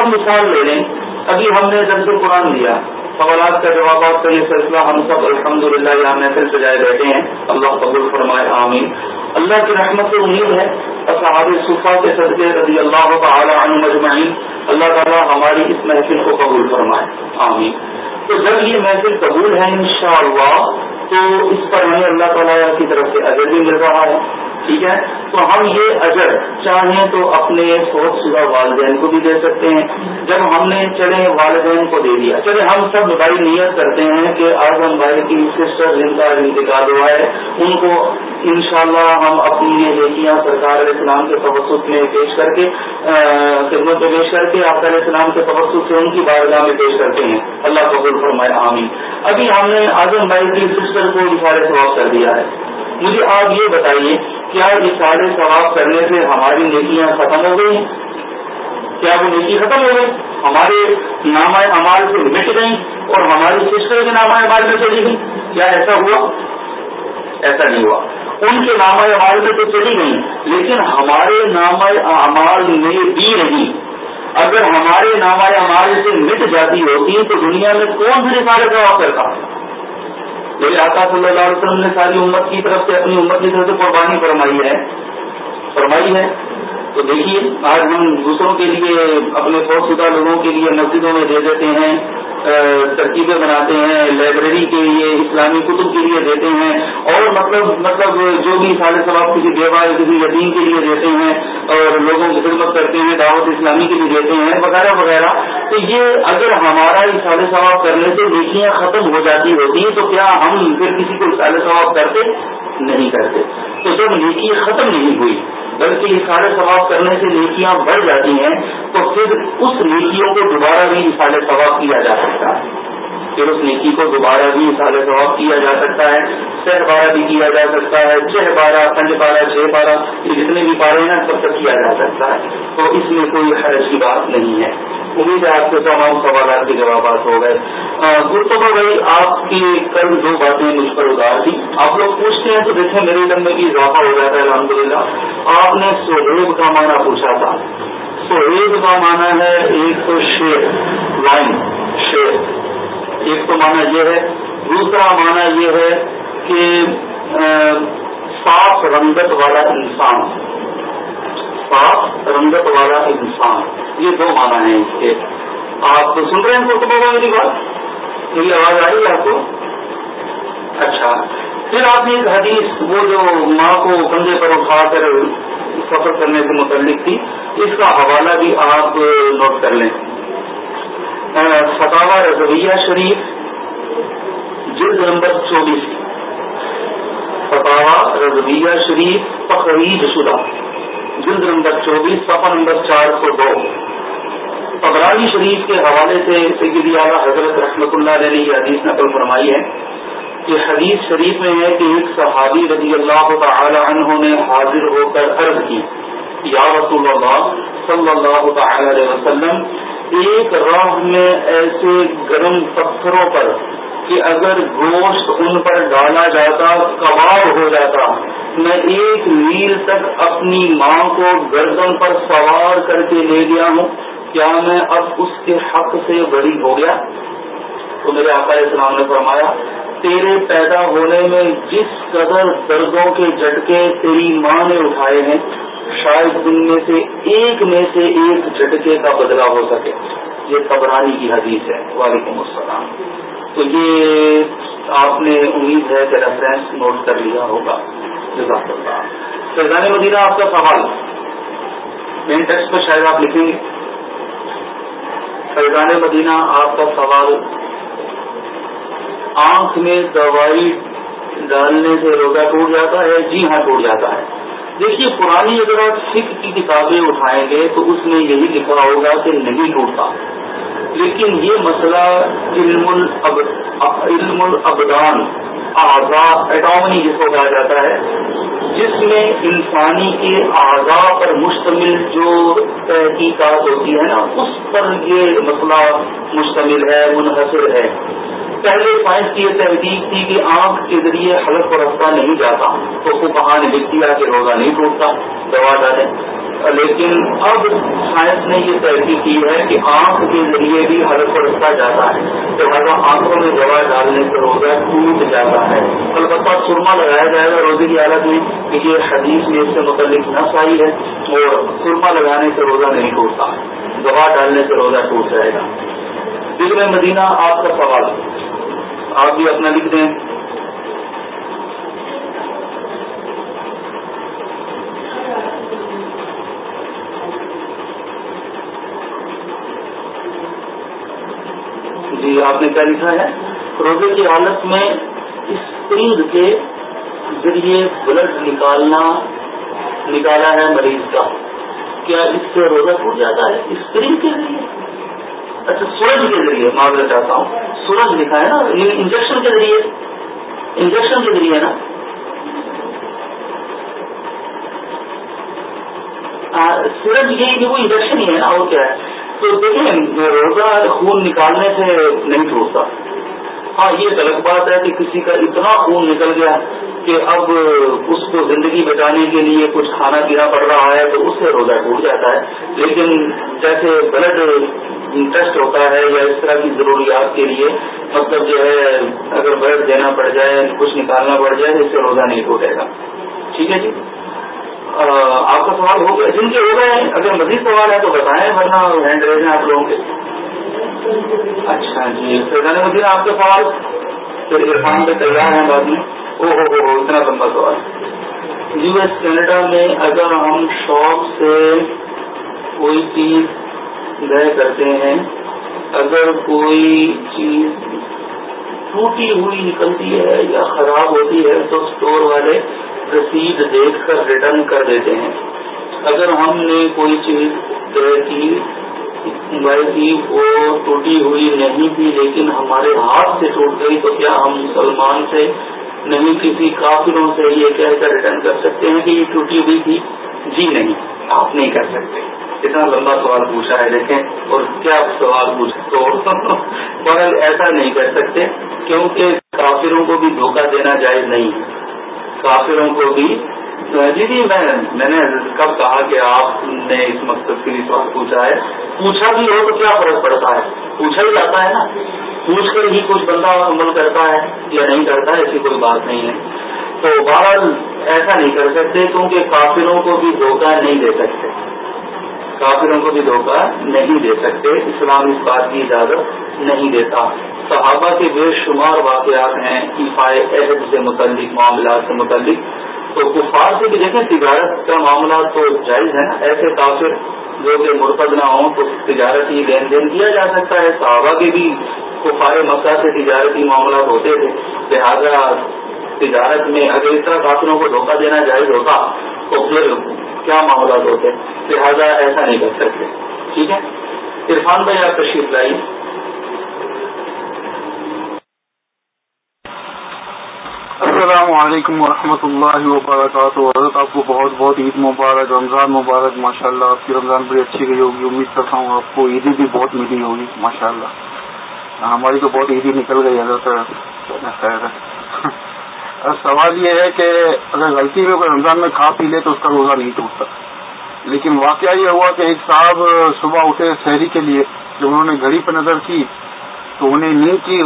اب مثال لے لیں۔ ابھی ہم نے درد قرآن دیا سوالات کا جوابات کا یہ سلسلہ ہم سب الحمد للہ یہاں محفل سجائے بیٹھے ہیں۔ اللہ قبول فرمائے، آمین۔ اللہ کی رحمت سے امید ہے۔ صحاب صفا کے صدقے رضی اللہ تعالی عنہ مجمعین اللہ تعالیٰ ہماری اس محفل کو قبول فرمائے۔ آمین۔ تو جب یہ محفل قبول ہے انشاءاللہ تو اس پر ہمیں اللہ تعالیٰ کی طرف سے اجر بھی مل رہا ہے، ٹھیک ہے؟ تو ہم یہ اجر چاہیں تو اپنے فوج شدہ والدین کو بھی دے سکتے ہیں۔ جب ہم نے چلے والدین کو دے دیا، چلے ہم سب بھائی نیت کرتے ہیں کہ آج ہم بھائی کی سسٹر جن کا انتقال ہوا ہے۔ ان کو انشاءاللہ ہم اپنی نیکیاں سرکار علیہ السلام کے تبسط میں پیش کر کے خدمت میں پیش کر کے آپ علیہ السلام کے تبسط سے ان کی بارگاہ میں پیش کرتے ہیں۔ اللہ قبول فرمائے عامین ابھی ہم نے اعظم بھائی کی سسٹر کو اشارے سواب کر دیا ہے۔ مجھے آپ یہ بتائیے کیا یہ سارے ثواب کرنے سے ہماری نیکیاں ختم ہو گئی کیا وہ نیکی ختم ہو گئی ہمارے نام امال سے مٹ گئی اور ہماری سسٹر کے نام امال میں چلی گئی کیا ایسا ہوا؟ ایسا نہیں ہوا۔ ان کے نام امال میں تو چلی گئی لیکن ہمارے نام امال میں بھی نہیں۔ اگر ہمارے نام امال سے مٹ جاتی ہوتی تو دنیا میں کون سے سارے ثواب کرتا؟ میرے آقا صلی اللہ علیہ وسلم نے ساری امت کی طرف سے اپنی امت کی طرف سے قربانی فرمائی ہے۔ فرمائی ہے۔ تو دیکھیے، آج ہم دوسروں کے لیے، اپنے فوج شدہ لوگوں کے لیے مسجدوں میں دے دیتے ہیں ترکیبیں بناتے ہیں، لائبریری کے لیے، اسلامی کتب کے لیے دیتے ہیں، اور مطلب مطلب جو بھی سارے ثواب کسی دیوا یا کسی یتیم کے لیے دیتے ہیں، اور لوگوں کی خدمت کرتے ہیں، دعوت اسلامی کے لیے دیتے ہیں، وغیرہ وغیرہ۔ تو یہ اگر ہمارا اشارے ثواب کرنے سے نیکیاں ختم ہو جاتی ہوتی ہیں، تو کیا ہم پھر کسی کو اشارے ثواب کرتے؟ نہیں کرتے۔ تو جب نیکی ختم نہیں ہوئی، بلکہ اشارے ثواب کرنے سے نیکیاں بڑھ جاتی ہیں، تو پھر اس نیکیوں کو دوبارہ بھی اشارے ثواب کیا جا سکتا ہے۔ پھر اس نیکی کو دوبارہ بھی سارے ثواب کیا جا سکتا ہے، سہ بارہ بھی کیا جا سکتا ہے، چھ بارہ پنج بارہ چھ بارہ یہ جتنے بھی پارے ہیں، سب تک کیا جا سکتا ہے۔ تو اس میں کوئی حرج کی بات نہیں ہے۔ امید ہے آپ کے تمام سوالات کے جوابات ہو گئے۔ گرتبہ بھائی آپ کی کل دو باتیں مجھ پر ادار تھی آپ لوگ پوچھتے ہیں تو دیکھیں میرے علم میں بھی اضافہ ہو جاتا ہے الحمد للہ آپ نے سہیب کا معنی پوچھا تھا۔ سہیب کا معنی ہے ایک تو شیر، لائن، شیر۔ ایک تو معنی یہ ہے، دوسرا معنی یہ ہے کہ صاف رنگت والا انسان۔ صاف رنگت والا انسان۔ یہ دو معنی ہیں اس کے۔ آپ تو سن رہے ہیں تو میری بات؟ میری آواز آئی آپ کو؟ اچھا۔ پھر آپ نے ایک حدیث، وہ جو ماں کو کندھے پر اٹھا کر سفر کرنے سے متعلق تھی، اس کا حوالہ بھی آپ نوٹ کر لیں۔ فتح رضویہ شریف، جلد نمبر چوبیس۔ فتح رضویہ شریف تقریب شدہ۔ جلد نمبر چوبیس، صفحہ نمبر چار سو دو۔ پبرانی شریف کے حوالے سے سیدی اعلیٰ حضرت رحمۃ اللہ علیہ نے یہ حدیث نقل فرمائی ہے کہ حدیث شریف میں ہے کہ ایک صحابی رضی اللہ تعالی عنہ نے حاضر ہو کر عرض کی، یا رسول اللہ صلی اللہ تعالی علیہ وسلم ایک راہ میں ایسے گرم پتھروں پر کہ اگر گوشت ان پر ڈالا جاتا، کباب ہو جاتا، میں ایک میل تک اپنی ماں کو گردن پر سوار کر کے لے گیا ہوں، کیا میں اب اس کے حق سے بڑی ہو گیا؟ تو میرے آقا اسلام نے فرمایا، تیرے پیدا ہونے میں جس قدر دردوں کے جھٹکے تیری ماں نے اٹھائے ہیں شاید ان میں سے ایک میں سے ایک جھٹکے کا بدلا ہو سکے۔ یہ قبرانی کی حدیث ہے۔ وعلیکم السلام۔ تو یہ آپ نے امید ہے کہ ریفرنس نوٹ کر لیا ہوگا۔ جزاک اللہ۔ فیضان مدینہ، آپ کا سوال۔ مین ٹیکسٹ پر شاید آپ لکھیں گے۔ فیضان مدینہ، آپ کا سوال۔ آنکھ میں دوائی ڈالنے سے روزہ ٹوٹ جاتا ہے جی ہاں ٹوٹ جاتا ہے۔ دیکھیے پرانی اگر آپ سکھ کی کتابیں اٹھائیں گے تو اس میں یہی لکھا ہوگا کہ نہیں ٹوٹتا لیکن یہ مسئلہ علم علم الابدان آزاد اٹامنی جس کو کہا جاتا ہے، جس میں انسانی کے اعضاء پر مشتمل جو تحقیقات ہوتی ہے نا، اس پر یہ مسئلہ مشتمل ہے، منحصر ہے۔ پہلے سائنس کی یہ تحقیق تھی کہ آنکھ کے ذریعے حلق کو رستہ نہیں جاتا، تو کو کہاں نے لکھ دیا کہ روزہ نہیں ٹوٹتا، دوا ڈالیں۔ لیکن اب سائنس نے یہ تحقیق کی ہے کہ آنکھ کے ذریعے بھی حلق کو جاتا ہے، تو لہٰذا آنکھوں میں دوا ڈالنے سے روزہ ٹوٹ جاتا ہے۔ البتہ سرما لگایا جائے گا، روزے کی حالت میں کہ یہ حدیث میں اس سے متعلق نہ آئی ہے اور سرما لگانے سے روزہ نہیں ٹوٹتا۔ دوا ڈالنے سے روزہ ٹوٹ جائے گا۔ دل میں مدینہ، آپ کا سوال۔ آپ بھی اپنا لکھ دیں۔ جی آپ نے کیا لکھا ہے؟ روزے کی حالت میں اسپرنگ کے ذریعے بلڈ نکالنا، نکالا ہے مریض کا۔ کیا اس سے روزہ ٹوٹ جاتا ہے؟ اسپرنگ کے ذریعے۔ اچھا سورج کے ذریعے معاملہ چاہتا ہوں۔ سورج لکھا ہے نا یعنی انجیکشن کے ذریعے۔ انجیکشن کے ذریعے نا۔ سورج یہ وہ انجیکشن ہی ہے نا، اور کیا ہے؟ تو دیکھیں روزہ خون نکالنے سے نہیں ٹوٹتا۔ ہاں یہ غلط بات ہے کہ کسی کا اتنا خون نکل گیا کہ اب اس کو زندگی بچانے کے لیے کچھ کھانا پینا پڑ رہا ہے تو اس سے روزہ ٹوٹ جاتا ہے۔ لیکن جیسے بلڈ ٹیسٹ ہوتا ہے یا اس طرح کی ضروریات کے لیے مطلب جو ہے، اگر بلڈ دینا پڑ جائے، کچھ نکالنا پڑ جائے تو اس سے روزہ نہیں ٹوٹے گا۔ ٹھیک ہے جی؟ آپ کا سوال ہو گیا، جن کے ہو گئے اگر مزید سوال ہے تو بتائیں، ورنہ ہینڈ ریز ہیں آپ لوگوں کے۔ اچھا جی فیضان مدین آپ کے سوال، پھر عرفان پہ تیار ہیں بعد میں۔ او ہو ہو اتنا لمبا سوال۔ یو ایس، کینیڈا میں اگر ہم شوق سے کوئی چیز لے کرتے ہیں، اگر کوئی چیز ٹوٹی ہوئی نکلتی ہے یا خراب ہوتی ہے تو اسٹور والے رسید دیکھ کر ریٹرن کر دیتے ہیں اگر ہم نے کوئی چیز طے کی کی وہ ٹوٹی ہوئی نہیں تھی لیکن ہمارے ہاتھ سے ٹوٹ گئی تو کیا ہم مسلمان سے نہیں کسی کافروں سے یہ کہہ کر ریٹرن کر سکتے ہیں کہ یہ ٹوٹی ہوئی تھی جی نہیں آپ نہیں کر سکتے اتنا لمبا سوال پوچھا ہے دیکھیں اور کیا سوال پوچھے تو بہرحال ایسا نہیں کر سکتے کیونکہ کافروں کو بھی دھوکہ دینا جائز نہیں ہے کافروں کو بھی۔ جی جی میں میں نے کب کہا کہ آپ نے اس مقصد کے لیے سوال پوچھا ہے۔ پوچھا بھی ہو تو کیا فرق پڑتا ہے؟ پوچھا ہی جاتا ہے نا۔ پوچھ کر ہی کچھ بندہ عمل کرتا ہے یا نہیں کرتا ہے ایسی کوئی بات نہیں ہے۔ تو بہرحال ایسا نہیں کر سکتے، کیونکہ کافروں کو بھی دھوکہ نہیں دے سکتے۔ کافروں کو بھی دھوکہ نہیں دے سکتے۔ اسلام اس بات کی اجازت نہیں دیتا۔ صحابہ کے بے شمار واقعات ہیں عہد سے متعلق، معاملات سے متعلق۔ تو کفار سے بھی دیکھیں، تجارت کا معاملہ تو جائز ہے ایسے کافر جو کہ مرتد نہ ہوں تو تجارتی لین دین کیا جا سکتا ہے۔ صحابہ کے بھی کفار مکہ سے تجارتی معاملات ہوتے تھے۔ لہٰذا تجارت میں اگر اس طرح کافروں کو دھوکہ دینا جائز ہوتا تو پھر کیا معاملات ہوتے؟ لہٰذا ایسا نہیں کر سکتے۔ ٹھیک ہے؟ عرفان بھائی، آپ تشریف لائیے۔ السلام علیکم ورحمۃ اللہ وبرکاتہ۔ حضرت، آپ کو بہت بہت عید مبارک، رمضان مبارک ماشاء اللہ آپ کی رمضان بڑی اچھی گئی ہوگی۔ امید کرتا ہوں آپ کو عیدی بھی بہت ملی ہوگی ماشاء اللہ ہاں، ہماری تو بہت عیدی نکل گئی، حضرت۔ خیر۔ سوال یہ ہے کہ اگر غلطی میں کوئی رمضان میں کھا پی لے تو اس کا روزہ نہیں ٹوٹتا۔ لیکن واقعہ یہ ہوا کہ ایک صاحب صبح اٹھے شہری کے لیے، جب انہوں نے گھڑی پہ نظر کی تو انہیں نیند کی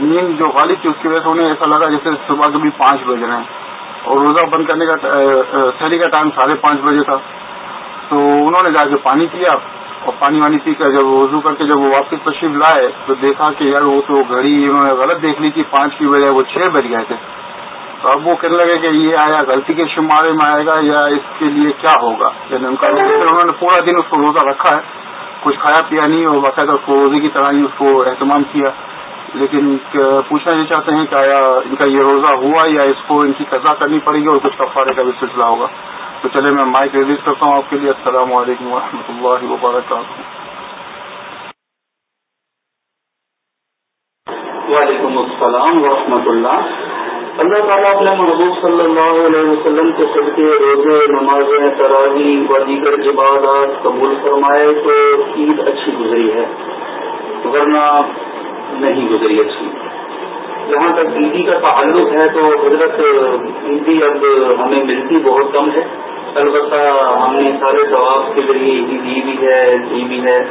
نیند جو غالب تھی اس کی وجہ سے انہیں ایسا لگا جیسے صبح کبھی پانچ بج رہے ہیں۔ اور روزہ بند کرنے کا شہری کا ٹائم ساڑھے پانچ بجے تھا۔ تو انہوں نے جا کے پانی پیا اور پانی وانی پی کر جب وضو کر کے جب وہ واپس تشریف لائے تو دیکھا کہ یار وہ تو گھڑی انہوں نے غلط دیکھ لی تھی، پانچ کی بجائے وہ چھ بج گئے تھے۔ تو اب وہ کہنے لگے کہ یہ آیا غلطی کے شمارے میں آئے گا یا اس کے لیے کیا ہوگا؟ یعنی ان کا انہوں نے پورا دن اس کو روزہ رکھا ہے۔ کچھ کھایا پیا نہیں اور باقاعدہ اس کو روزے کی طرح ہی اس کو اہتمام کیا۔ لیکن پوچھنا یہ چاہتے ہیں کہ آیا ان کا یہ روزہ ہوا یا اس کو ان کی قزا کرنی پڑے گی اور کچھ کفارے کا بھی سلسلہ ہوگا؟ تو چلے میں مائک ریلیز کرتا ہوں آپ کے لیے۔ السلام علیکم و اللہ وبرکاتہ۔ وعلیکم السلام ورحمۃ اللہ۔ اللہ تعالیٰ اپنے محبوب صلی اللہ علیہ وسلم کے سب کے روزے، نمازیں، تراوی و دیگر عبادات قبول فرمائے تو عید اچھی گزری ہے۔ ورنہ نہیں گزری اچھی جہاں تک عیدی کا تعلق ہے تو حضرت ہندی اب ہمیں ملتی بہت کم ہے۔ البتہ ہم نے سارے ثواب کے ذریعے دی بھی ہے، دی بھی ہے۔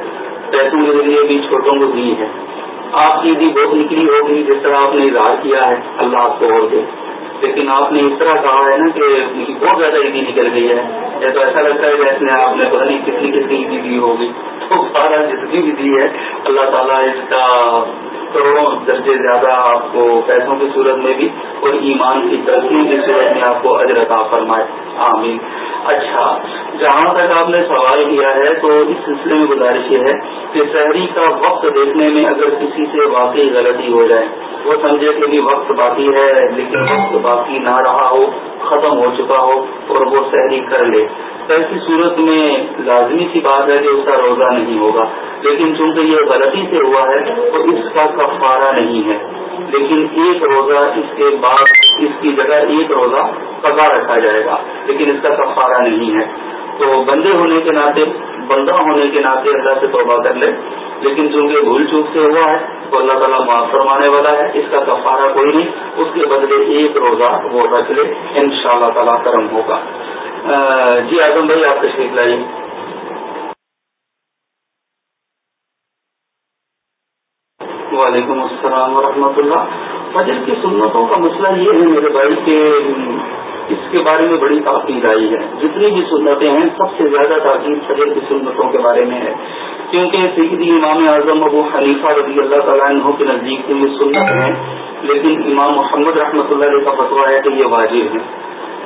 پیسوں کے ذریعے بھی چھوٹوں کو دی ہے۔ آپ کی عیدی بہت نکلی ہوگی جس طرح آپ نے اظہار کیا ہے۔ اللہ آپ کو اور دے۔ لیکن آپ نے اس طرح کہا ہے نا کہ بہت زیادہ عیدی نکل گئی ہے۔ یا تو ایسا لگتا ہے جیسے آپ نے پتہ نہیں کتنی کتنی عیدی دی ہوگی۔ تو سارا جتنی بھی دی ہے، اللہ تعالیٰ اس کا کروڑوں درجے زیادہ آپ کو پیسوں کی صورت میں بھی اور ایمان کی ترقی کی صورت میں آپ کو عطا فرمائے۔ آمین۔ اچھا جہاں تک آپ نے سوال کیا ہے، تو اس سلسلے میں گزارش یہ ہے کہ شہری کا وقت دیکھنے میں اگر کسی سے واقعی غلطی ہو جائے وہ سمجھے کہ بھی وقت باقی ہے، لیکن وقت باقی نہ رہا ہو، ختم ہو چکا ہو اور وہ شہری کر لے۔ ایسی صورت میں لازمی سی بات ہے کہ اس کا روزہ نہیں ہوگا۔ لیکن چونکہ یہ غلطی سے ہوا ہے تو اس کا کفارہ نہیں ہے۔ لیکن ایک روزہ اس کے بعد اس کی جگہ ایک روزہ پگا رکھا جائے گا، لیکن اس کا کفارہ نہیں ہے۔ تو بندے ہونے کے ناطے بندہ ہونے کے ناطے اللہ سے توبہ کر لے، لیکن چونکہ بھول چوک سے ہوا ہے، تو اللہ تعالیٰ معاف فرمانے والا ہے، اس کا کفارہ کوئی نہیں، اس کے بدلے ایک روزہ وہ رکھ لے ان شاء اللہ تعالیٰ کرم ہوگا۔ جی اعظم بھائی، آپ تشریف لائیے۔ وعلیکم السلام ورحمۃ اللہ۔ فجر کی سنتوں کا مسئلہ یہ ہے میرے بھائی، کہ اس کے بارے میں بڑی تاکید آئی ہے۔ جتنی بھی سنتیں ہیں، سب سے زیادہ تاکید فجر کی سنتوں کے بارے میں ہے۔ کیونکہ سیدھی امام اعظم ابو حلیفہ رضی اللہ تعالیٰ عنہ کے نزدیک یہ سنت ہے لیکن امام محمد رحمۃ اللہ علیہ کا فتویٰ ہے کہ یہ واجب ہے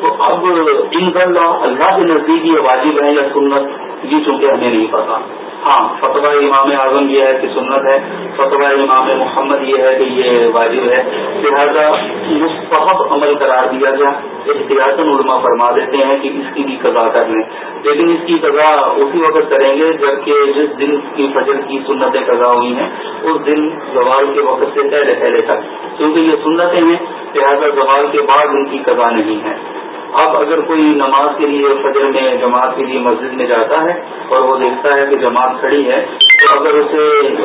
تو اب ان اللہ اللہ کے نزدیک یہ واجب ہے یا سنت، یہ چونکہ ہمیں نہیں پتا ہاں فتویٰ امام اعظم یہ ہے کہ سنت ہے، فتویٰ امام محمد یہ ہے کہ یہ واجب ہے۔ لہذا مستحب عمل قرار دیا گیا۔ احتیاط علماء فرما دیتے ہیں کہ اس کی بھی قضا کر لیں۔ لیکن اس کی قضا اسی وقت کریں گے جبکہ جس دن کی فجر کی سنتیں قضا ہوئی ہیں، اس دن زوال کے وقت سے پہلے پہلے تک۔ کیونکہ یہ سنتیں ہیں، لہٰذا زوال کے بعد ان کی قضا نہیں ہے۔ اب اگر کوئی نماز کے لیے فجر میں، جماعت کے لیے مسجد میں جاتا ہے اور وہ دیکھتا ہے کہ جماعت کھڑی ہے، تو اگر اسے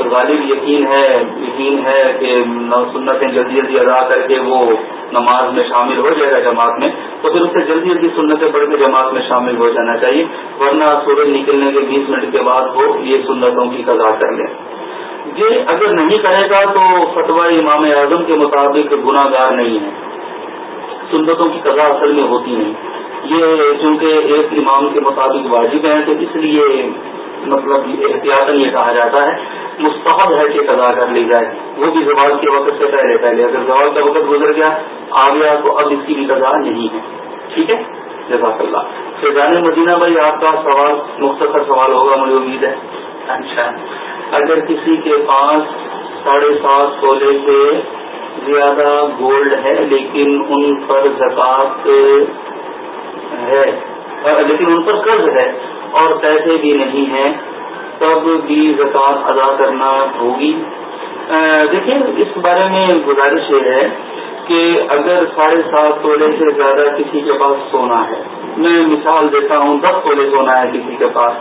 غالب یقین ہے یقین ہے کہ سنتیں جلدی جلدی ادا کر کے وہ نماز میں شامل ہو جائے گا جماعت میں، تو پھر اسے جلدی جلدی سنتیں پڑھ کے جماعت میں شامل ہو جانا چاہیے، ورنہ سورج نکلنے کے بیس منٹ کے بعد وہ یہ سنتوں کی قضا کر لیں یہ اگر نہیں کرے گا تو فتویٰ امام اعظم کے مطابق گناہ گار نہیں ہے۔ سنتوں کی قضا اصل میں ہوتی نہیں یہ چونکہ ایک امام کے مطابق واجب ہیں تو اس لیے مطلب احتیاط یہ کہا جاتا ہے۔ مستحب ہے کہ قضا کر لی جائے۔ وہ بھی زوال کے وقت سے پہلے پہلے اگر زوال کا وقت گزر گیا آ گیا تو اب اس کی بھی قضا نہیں ہے۔ ٹھیک ہے؟ جزاک اللہ۔ فیضان مدینہ بھائی، آپ کا سوال، مختصر سوال ہوگا، مجھے امید ہے۔ اچھا۔ اگر کسی کے پاس ساڑھے سات سولے سے زیادہ گولڈ ہے لیکن ان پر زکات ہے۔ لیکن ان پر قرض ہے اور پیسے بھی نہیں ہیں، تب بھی زکات ادا کرنا ہوگی۔ دیکھیں، اس بارے میں گزارش یہ ہے کہ اگر ساڑھے سات تولے سے زیادہ کسی کے پاس سونا ہے، میں مثال دیتا ہوں، دس تولے سونا ہے کسی کے پاس۔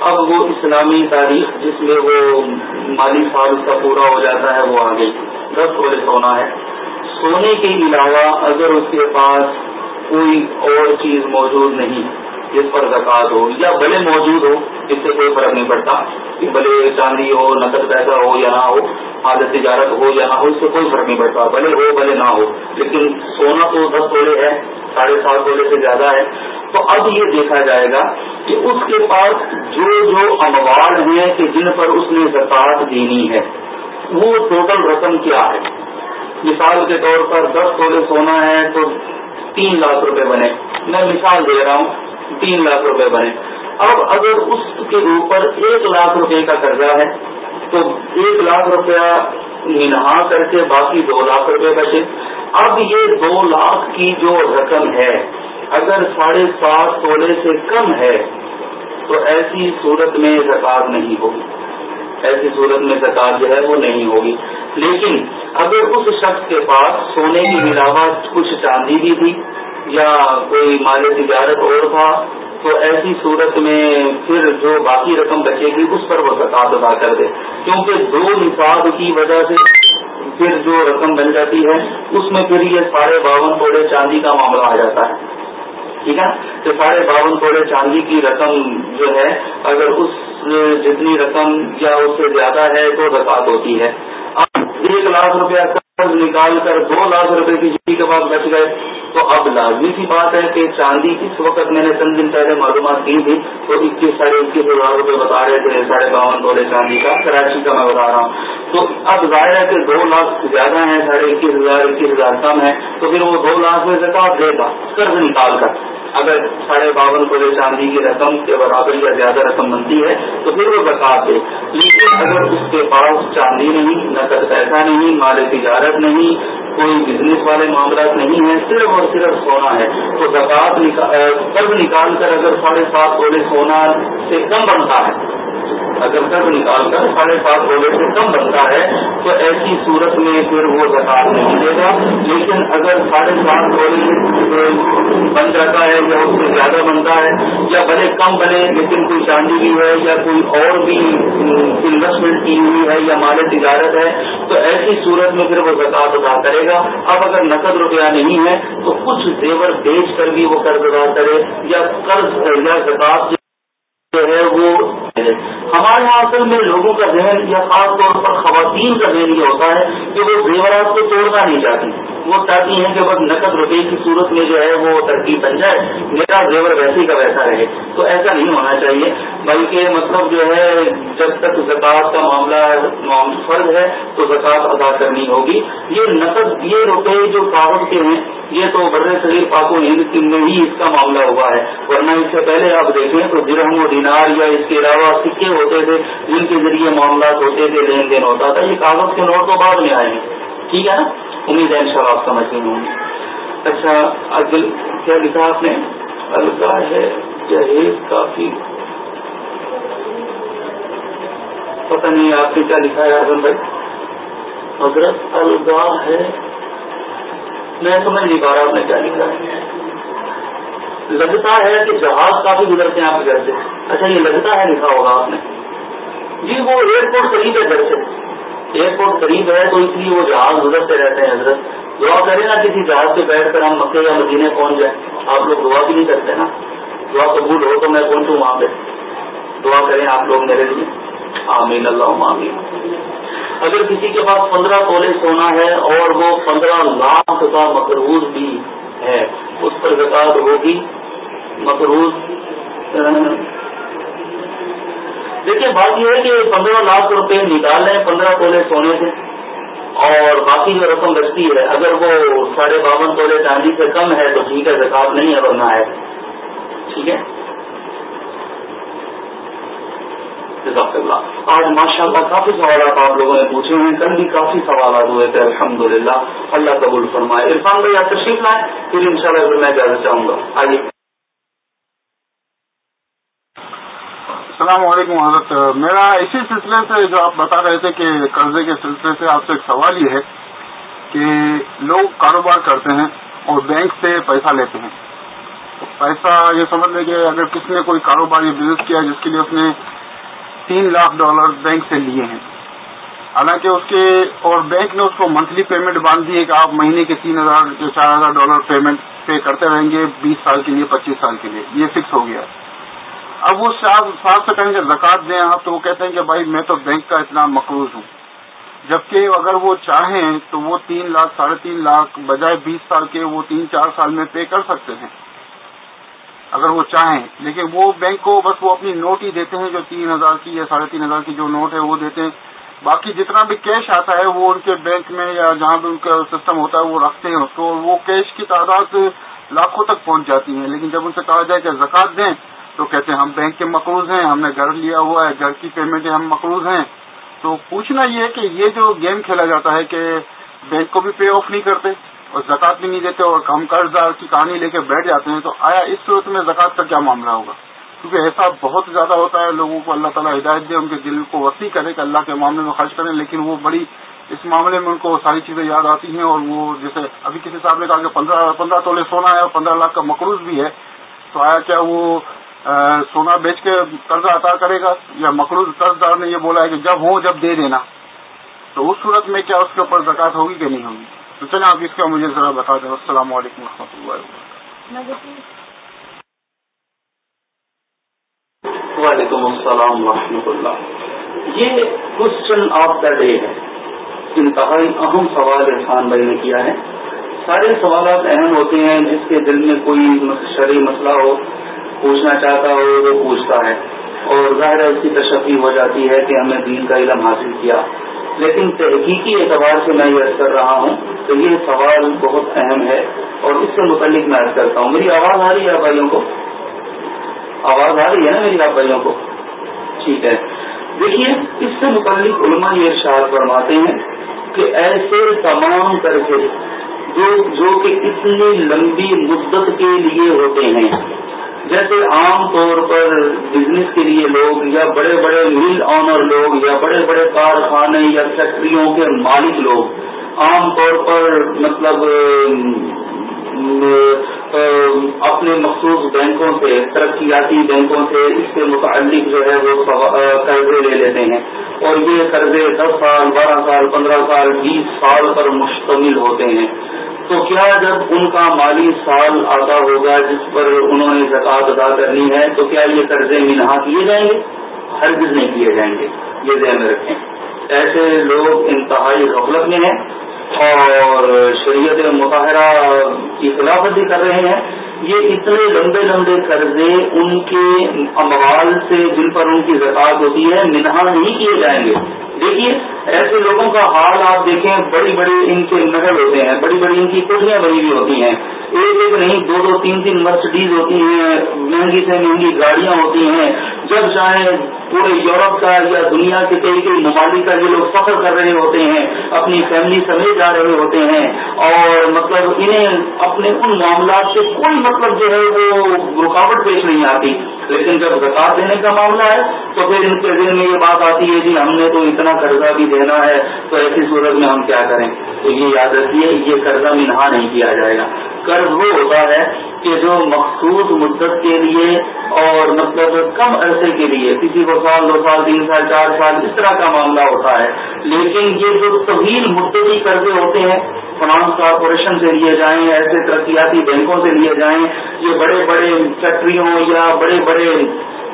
اب وہ اسلامی تاریخ جس میں وہ مالی سال اس کا پورا ہو جاتا ہے، وہ آ گئی دس تولے سونا ہے۔ سونے کے علاوہ اگر اس کے پاس کوئی اور چیز موجود نہیں، جس پر زکات ہو یا بھلے موجود ہو، اس سے کوئی فرق نہیں پڑتا۔ کہ بھلے چاندی ہو، نقد پیسہ ہو یا نہ ہو آدھے تجارت ہو یا نہ ہو، اس سے کوئی فرق نہیں پڑتا۔ بھلے ہو، بھلے نہ ہو۔ لیکن سونا تو دس تولے ہے، ساڑھے سات تولے سے زیادہ ہے۔ تو اب یہ دیکھا جائے گا کہ اس کے پاس جو جو اموال ہیں، کہ جن پر اس نے زکات دینی ہے۔ وہ ٹوٹل رقم کیا ہے؟ مثال کے طور پر دس تولے سونا ہے تو تین لاکھ روپے بنے۔ میں مثال دے رہا ہوں، تین لاکھ روپے بنے۔ اب اگر اس کے اوپر ایک لاکھ روپے کا قرضہ ہے، تو ایک لاکھ روپیہ منہا کر کے باقی دو لاکھ روپے بچے۔ اب یہ دو لاکھ کی جو رقم ہے، اگر ساڑھے سات تولے سے کم ہے، تو ایسی صورت میں زکات نہیں ہوگی۔ ایسی صورت میں زکات جو ہے وہ نہیں ہوگی۔ لیکن اگر اس شخص کے پاس سونے کی علاوہ کچھ چاندی بھی تھی یا کوئی مال تجارت اور تھا، تو ایسی صورت میں پھر جو باقی رقم بچے گی، اس پر وہ زکات ادا کر دے۔ کیونکہ دو نصاب کی وجہ سے پھر جو رقم بن جاتی ہے، اس میں پھر یہ ساڑھے باون توڑے چاندی کا معاملہ آ جاتا ہے۔ ٹھیک ہے؟ تو ساڑھے باون توڑے چاندی کی رقم جو ہے، اگر اس جتنی رقم یا اس سے زیادہ ہے تو زکات ہوتی ہے۔ ایک لاکھ روپیہ نکال کر دو لاکھ روپے کی جی کے بعد بچ گئے۔ تو اب لازمی سی بات ہے کہ چاندی اس وقت میں نے چند دن پہلے معلومات کی تھی۔ تو اکیس ساڑھے اکیس ہزار روپے بتا رہے تھے ساڑھے باون تولے چاندی کا۔ کراچی کا میں بتا رہا ہوں۔ تو اب ظاہر ہے کہ دو لاکھ زیادہ ہیں، ساڑھے اکیس ہزار اکیس ہزار کم ہے تو پھر وہ دو لاکھ میں زکات دے گا۔ قرض نکال کر۔ اگر ساڑھے باون تولے چاندی کی رقم کے برابر یا زیادہ رقم بنتی ہے، تو پھر وہ زکات دے۔ لیکن اگر اس کے پاس چاندی نہیں، نقد پیسہ نہیں، مال تجارت نہیں، کوئی بزنس والے معاملات نہیں ہیں، صرف اور صرف سونا ہے۔ تو زکات قرض نکال کر اگر ساڑھے سات تولے سونا سے کم بنتا ہے۔ اگر قرض نکال کر ساڑھے سات تولے سے کم بنتا ہے، تو ایسی صورت میں پھر وہ زکات نہیں دے گا۔ لیکن اگر ساڑھے سات تولے بن جاتا ہے یا اس سے زیادہ بنتا ہے، یا بھلے کم بنے، لیکن کوئی چاندی بھی ہے یا کوئی اور بھی انویسٹمنٹ کی ہوئی ہے یا مال تجارت ہے، تو ایسی صورت میں پھر وہ زکات ادا کرے گا۔ اب اگر نقد روپیہ نہیں ہے، تو کچھ زیور بیچ کر بھی وہ قرض ادا کرے یا قرض یا زکات جو ہے وہ ہمارے یہاں اصل میں لوگوں کا ذہن یا خاص طور پر خواتین کا ذہن یہ ہوتا ہے کہ وہ زیورات کو توڑنا نہیں چاہتی۔ وہ چاہتی ہیں کہ بس نقد روپے کی صورت میں جو ہے وہ ترکیب بن جائے۔ میرا زیور ویسے کا ویسا رہے۔ تو ایسا نہیں ہونا چاہیے، بلکہ مطلب جو ہے جب تک زکوٰۃ کا معاملہ فرض ہے، تو زکوٰۃ ادا کرنی ہوگی۔ یہ نقد، یہ روپے جو کاغذ کے ہیں یہ تو بر صغیر پاک و ہند میں ہی اس کا معاملہ ہوا ہے۔ ورنہ اس سے پہلے آپ دیکھیں تو درہم و دینار یا اس کے علاوہ سکے ہوتے تھے، جن کے ذریعے معاملات ہوتے تھے، لین دین ہوتا تھا۔ یہ کاغذ کے نوٹ تو بعد میں آئے ہیں۔ ٹھیک ہے نا؟ امید ہے ان شاء اللہ آپ سمجھ گئے ہوں اچھا اگل کیا لکھا آپ نے؟ الگا ہے، جہیز کافی۔ پتہ نہیں آپ نے کیا لکھا ہے اربن بھائی۔ حضرت الگا ہے۔ میں سمجھ نہیں پا رہا آپ نے کیا لکھا ہے؟ لگتا ہے کہ جہاز کافی گزرتے ہیں آپ کے گھر سے۔ اچھا یہ لگتا ہے لکھا ہوگا آپ نے۔ جی وہ ایئرپورٹ قریب ہے گھر سے۔ ایئرپورٹ قریب ہے، تو اس لیے وہ جہاز گزرتے رہتے ہیں، حضرت۔ دعا کریں نا کسی جہاز پہ بیٹھ کر ہم مکے یا مدینے پہنچ جائیں۔ آپ لوگ دعا بھی نہیں کرتے نا۔ دعا قبول ہو تو میں پہنچوں وہاں پہ۔ دعا کریں آپ لوگ میرے لیے۔ آمین اللہ آمین۔ اگر کسی کے پاس پندرہ تولے سونا ہے اور وہ پندرہ لاکھ کا مقروض بھی ہے، اس پر زکات ہوگی؟ مقروض؟ دیکھیے، بات یہ ہے کہ پندرہ لاکھ روپے نکال لیں پندرہ تولے سونے سے۔ اور باقی جو رقم بچتی ہے، اگر وہ ساڑھے باون تولے چاندی سے کم ہے تو ٹھیک ہے زکات نہیں ہے ورنہ ہے۔ ٹھیک ہے؟ جزاک اللہ آج ماشاء اللہ کافی سوالات آپ لوگوں نے پوچھے ہیں، کل بھی کافی سوالات ہوئے تھے الحمد اللہ قبول فرمائے۔ عرفان بھائی، آپ تشریف لائیں، پھر ان شاء میں جانا چاہوں گا۔ آئیے۔ السلام علیکم، حضرت۔ میرا اسی سلسلے سے جو آپ بتا رہے تھے کہ قرضے کے سلسلے سے آپ سے ایک سوال یہ ہے کہ لوگ کاروبار کرتے ہیں اور بینک سے پیسہ لیتے ہیں۔ پیسہ یہ سمجھ لیں کہ اگر کسی نے کوئی کاروبار یا بزنس کیا جس کے لیے اس نے تین لاکھ ڈالر بینک سے لیے ہیں۔ حالانکہ اس کے اور بینک نے اس کو منتھلی پیمنٹ باندھ دی ہے کہ آپ مہینے کے تین ہزار یا چار ہزار ڈالر پیمنٹ پے کرتے رہیں گے بیس سال کے لیے، پچیس سال کے لیے۔ یہ فکس ہو گیا۔ اب وہ صاحب سے کہیں گے زکات دیں آپ تو وہ کہتے ہیں کہ بھائی میں تو بینک کا اتنا مقروض ہوں۔ جبکہ اگر وہ چاہیں تو وہ تین لاکھ، ساڑھے تین لاکھ بجائے بیس سال کے وہ تین چار سال میں پے کر سکتے ہیں۔ اگر وہ چاہیں۔ لیکن وہ بینک کو بس وہ اپنی نوٹ ہی دیتے ہیں جو تین ہزار کی یا ساڑھے تین ہزار کی جو نوٹ ہے وہ دیتے ہیں۔ باقی جتنا بھی کیش آتا ہے وہ ان کے بینک میں یا جہاں بھی ان کا سسٹم ہوتا ہے وہ رکھتے ہیں اس کو۔ وہ کیش کی تعداد لاکھوں تک پہنچ جاتی ہے۔ لیکن جب ان سے کہا جائے کہ زکات دیں تو کہتے ہیں ہم بینک کے مقروض ہیں، ہم نے گھر لیا ہوا ہے، گھر کی پیمنٹیں ہم مقروض ہیں۔ تو پوچھنا یہ ہے کہ یہ جو گیم کھیلا جاتا ہے کہ بینک کو بھی پے آف نہیں کرتے۔ اور زکات بھی نہیں دیتے اور ہم قرض دار کی کہانی لے کے بیٹھ جاتے ہیں، تو آیا اس صورت میں زکات کا کیا معاملہ ہوگا؟ کیونکہ ایسا بہت زیادہ ہوتا ہے، لوگوں کو اللہ تعالیٰ ہدایت دے، ان کے دل کو وسیع کرے کہ اللہ کے معاملے میں خرچ کریں، لیکن وہ بڑی اس معاملے میں ان کو ساری چیزیں یاد آتی ہیں اور وہ جیسے ابھی کسی صاحب نے کہا کہ پندرہ پندرہ تولے سونا ہے اور پندرہ لاکھ کا مقروض بھی ہے، تو آیا کیا وہ سونا بیچ کے قرضہ عطا کرے گا؟ یا مقروض قرض دار نے یہ بولا ہے کہ جب ہو جب دے دینا۔ تو اس صورت میں کیا اس کے اوپر زکات ہوگی کہ نہیں ہوگی؟ تو چلیں آپ اس کا مجھے ذرا بتا دیں۔ السلام علیکم و رحمۃ اللہ وبرکاتہ۔ وعلیکم السلام ورحمۃ اللہ۔ یہ کوشچن آف دا ڈے ہے انتہائی اہم سوال عرفان بھائی نے کیا ہے۔ سارے سوالات اہم ہوتے ہیں۔ جس کے دل میں کوئی شرعی مسئلہ ہو، پوچھنا چاہتا ہو، وہ پوچھتا ہے۔ اور ظاہر ہے اس کی تشفی ہو جاتی ہے کہ ہمیں دین کا علم حاصل کیا۔ لیکن تحقیقی اعتبار سے میں یہ عرض کر رہا ہوں تو یہ سوال بہت اہم ہے اور اس سے متعلق میں عرض کرتا ہوں۔ میری آواز آ رہی ہے بھائیوں کو؟ آواز آ رہی ہے نا میری آپ بھائیوں کو؟ ٹھیک ہے۔ دیکھیے، اس سے متعلق علماء یہ ارشاد فرماتے ہیں کہ ایسے تمام قرضے جو جو کہ اتنی لمبی مدت کے لیے ہوتے ہیں جیسے عام طور پر بزنس کے لیے لوگ یا بڑے بڑے مل آنر لوگ یا بڑے بڑے کارخانے یا فیکٹریوں کے مالک لوگ عام طور پر مطلب اپنے مخصوص بینکوں سے، ترقیاتی بینکوں سے اس سے متعلق جو ہے وہ قرضے لے لیتے ہیں۔ اور یہ قرضے دس سال، بارہ سال، پندرہ سال، بیس سال پر مشتمل ہوتے ہیں۔ تو کیا جب ان کا مالی سال آتا ہوگا جس پر انہوں نے زکات ادا کرنی ہے، تو کیا یہ قرضے منہا کیے جائیں گے؟ ہرگز نہیں کیے جائیں گے۔ یہ ذہن میں رکھیں۔ ایسے لوگ انتہائی غفلت میں ہیں۔ اور شریعت مظاہرہ کی خلافت بھی کر رہے ہیں۔ یہ اتنے لمبے لمبے قرضے ان کے اموال سے جن پر ان کی زکات ہوتی ہے، منہا نہیں کیے جائیں گے۔ دیکھیے، ایسے لوگوں کا حال آپ دیکھیں، بڑی بڑی ان کے محل ہوتے ہیں، بڑی بڑی ان کی کوٹیاں بنی ہوئی ہوتی ہیں۔ ایک ایک نہیں، دو دو تین تین مرسڈیز ہوتی ہیں، مہنگی سے مہنگی گاڑیاں ہوتی ہیں۔ جب چاہیں پورے یورپ کا یا دنیا کے کئی کئی ممالک کا یہ لوگ سفر کر رہے ہوتے ہیں، اپنی فیملی سمیت جا رہے ہوتے ہیں۔ اور مطلب انہیں اپنے ان معاملات سے کوئی مطلب جو ہے وہ رکاوٹ پیش نہیں آتی۔ لیکن جب زکات دینے کا معاملہ ہے، تو پھر ان کے دن میں یہ بات آتی ہے جی ہم نے تو اتنا قرضہ بھی دینا ہے، تو ایسی صورت میں ہم کیا کریں؟ تو یہ یاد رکھیے، یہ قرضہ منہا نہیں کیا جائے گا۔ قرض وہ ہوتا ہے کہ جو مخصوص مدت کے لیے اور مطلب کم عرصے کے لیے، کسی کو سال، دو سال، تین سال، چار سال، اس طرح کا معاملہ ہوتا ہے۔ لیکن یہ جو طویل مدتی قرضے ہوتے ہیں فنانس کارپوریشن سے لیے جائیں، ایسے ترقیاتی بینکوں سے لیے جائیں، یہ بڑے بڑے فیکٹریوں یا بڑے بڑے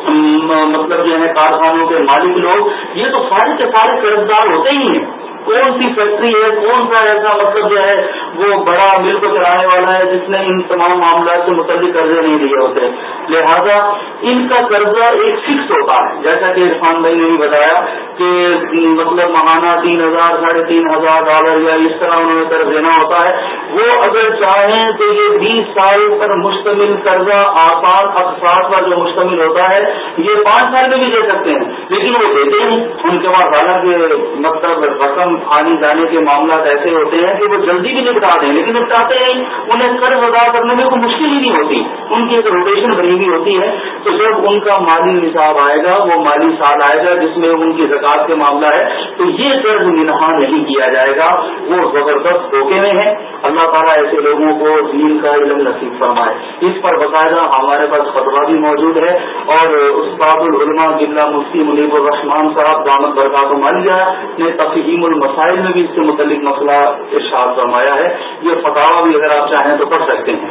مطلب جو ہے کارخانوں کے مالک لوگ، یہ تو سارے کے سارے قرض دار ہوتے ہی ہیں۔ کون سی فیکٹری ہے، کون سا ایسا مطلب جو ہے وہ بڑا مل کو چلانے والا ہے جس نے ان تمام معاملات سے متعلق قرضے نہیں دیے ہوتے؟ لہذا ان کا قرضہ ایک فکس ہوتا ہے۔ جیسا کہ عرفان بھائی نے بھی بتایا کہ مطلب ماہانہ تین ہزار، ساڑھے تین ہزار ڈالر یا اس طرح انہوں نے قرض دینا ہوتا ہے۔ وہ اگر چاہیں تو یہ بیس سال پر مشتمل قرضہ آسان اقساط پر جو مشتمل ہوتا ہے، یہ پانچ سال میں بھی دے سکتے ہیں۔ لیکن وہ دیتے ہیں ان کے بعد حالانکہ مطلب رقم آنے جانے کے معاملات ایسے ہوتے ہیں کہ وہ جلدی بھی نپٹا دیں، لیکن نپٹاتے ہیں انہیں قرض ادا کرنے میں کوئی مشکل ہی نہیں ہوتی۔ ان کی ایک روٹیشن بنی ہوئی ہوتی ہے، تو جب ان کا مالی نصاب آئے گا، وہ مالی سال آئے گا، جس میں ان کی زکات کا معاملہ ہے، تو یہ قرض منہا نہیں کیا جائے گا۔ وہ زبردست دھوکے میں ہے اللہ تعالیٰ ایسے لوگوں کو دین کا علم نصیب فرمائے۔ اس پر باقاعدہ ہمارے پاس خطبہ بھی موجود ہے۔ اور استاد العلماء جملہ مفتی منیب الرحمان صاحب دامت برکات مالیہ نے تفہیم الم المسائل میں بھی اس سے متعلق مسئلہ ارشاد فرمایا ہے۔ یہ فتح بھی اگر آپ چاہیں تو پڑھ سکتے ہیں۔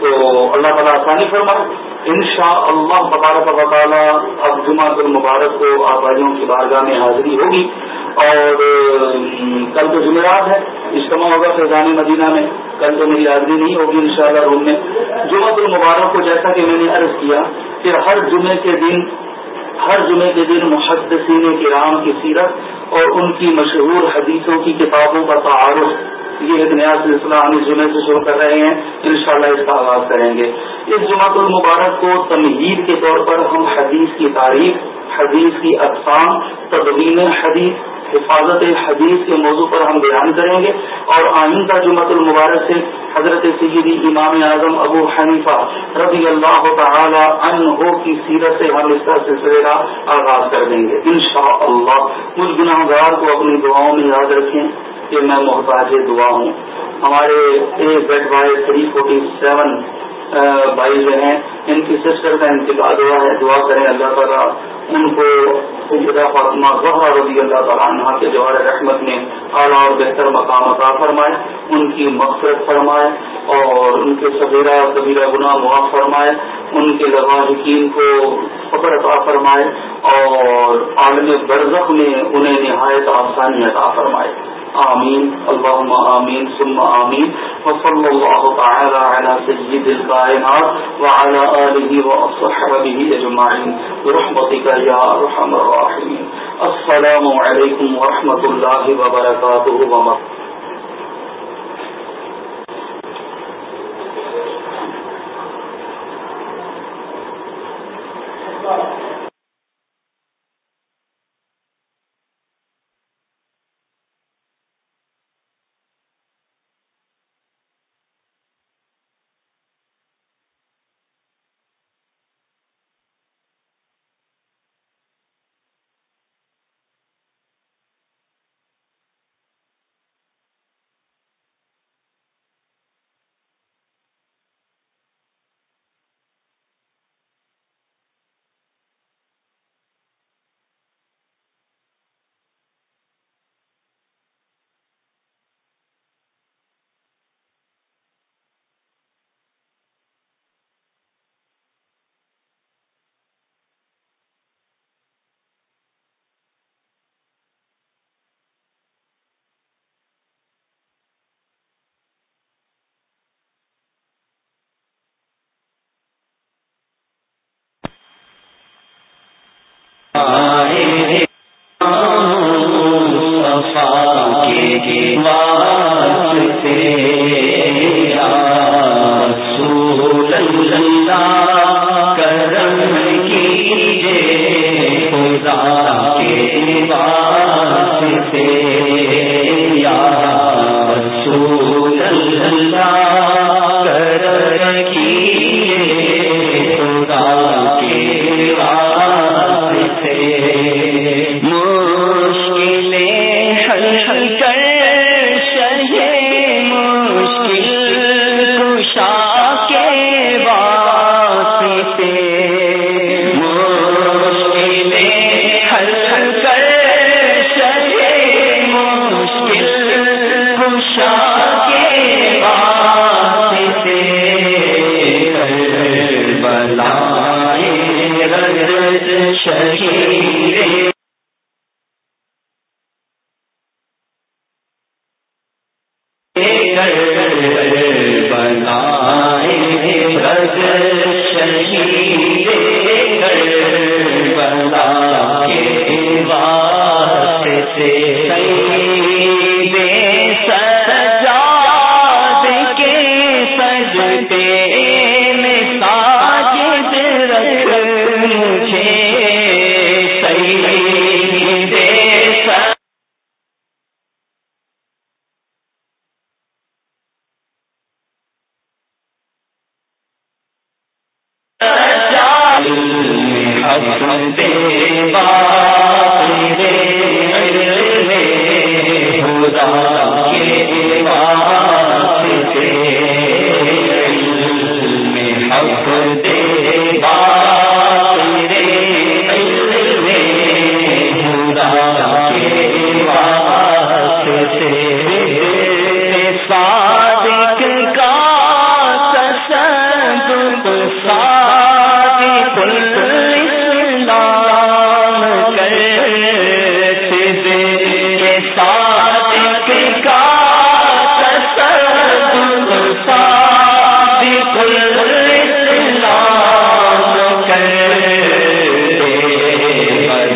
تو اللہ تعالیٰ آسانی فرمائے۔ ان شاء اللہ بطارت تعالیٰ اب جمعہ المبارک کو آبائیوں کی بارگاہ میں حاضری ہوگی۔ اور کل تو جمعرات ہے۔ اجتماع ہوگا فیضان مدینہ میں کل تو میری حاضری نہیں ہوگی ان شاء اللہ روم میں۔ جمعہ المبارک کو جیسا کہ میں نے عرض کیا کہ ہر جمعے کے دن ہر جمعے کے دن محدثین کرام کی سیرت اور ان کی مشہور حدیثوں کی کتابوں کا تعارف، یہ ایک نیا سلسلہ ہم اس جمعے سے شروع کر رہے ہیں۔ انشاءاللہ اس کا آغاز کریں گے۔ اس جمعہ المبارک کو تمہید کے طور پر ہم حدیث کی تاریخ، حدیث کی اقسام، تدوین حدیث حفاظت حدیث کے موضوع پر ہم بیان کریں گے اور آئندہ جمعہ المبارک سے حضرت سیدی امام اعظم ابو حنیفہ رضی اللہ تعالی عنہ کی سیرت سے ہم اس کا سلسلے کا آغاز کر دیں گے۔ انشاءاللہ کچھ گناہ گار کو اپنی دعاؤں میں یاد رکھیں کہ میں محتاج دعا ہوں۔ ہمارے bed by three forty seven بھائی جو ہیں، ان کی سسٹر کا انتقال ہوا ہے۔ دعا کریں اللہ تعالیٰ ان کو فاطمہ زہرا رضی اللہ تعالیٰ عنہ کے جوہر رحمت میں اعلیٰ اور بہتر مقام عطا فرمائے، ان کی مغفرت فرمائے اور ان کے صغیرہ کبیرہ گناہ معاف فرمائے، ان کے لواحقین کو فخر عطا فرمائے اور عالم برزخ میں انہیں نہایت آسانی عطا فرمائے۔ آمین، اللہم آمین، ثم آمین وصل اللہ تعالی على سيد الكائنات وعلى آله وأصحابه أجمعين برحمتك یا رحم الراحمین السلام علیکم ورحمت اللہ وبرکاتہ ومرحبا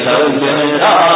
دے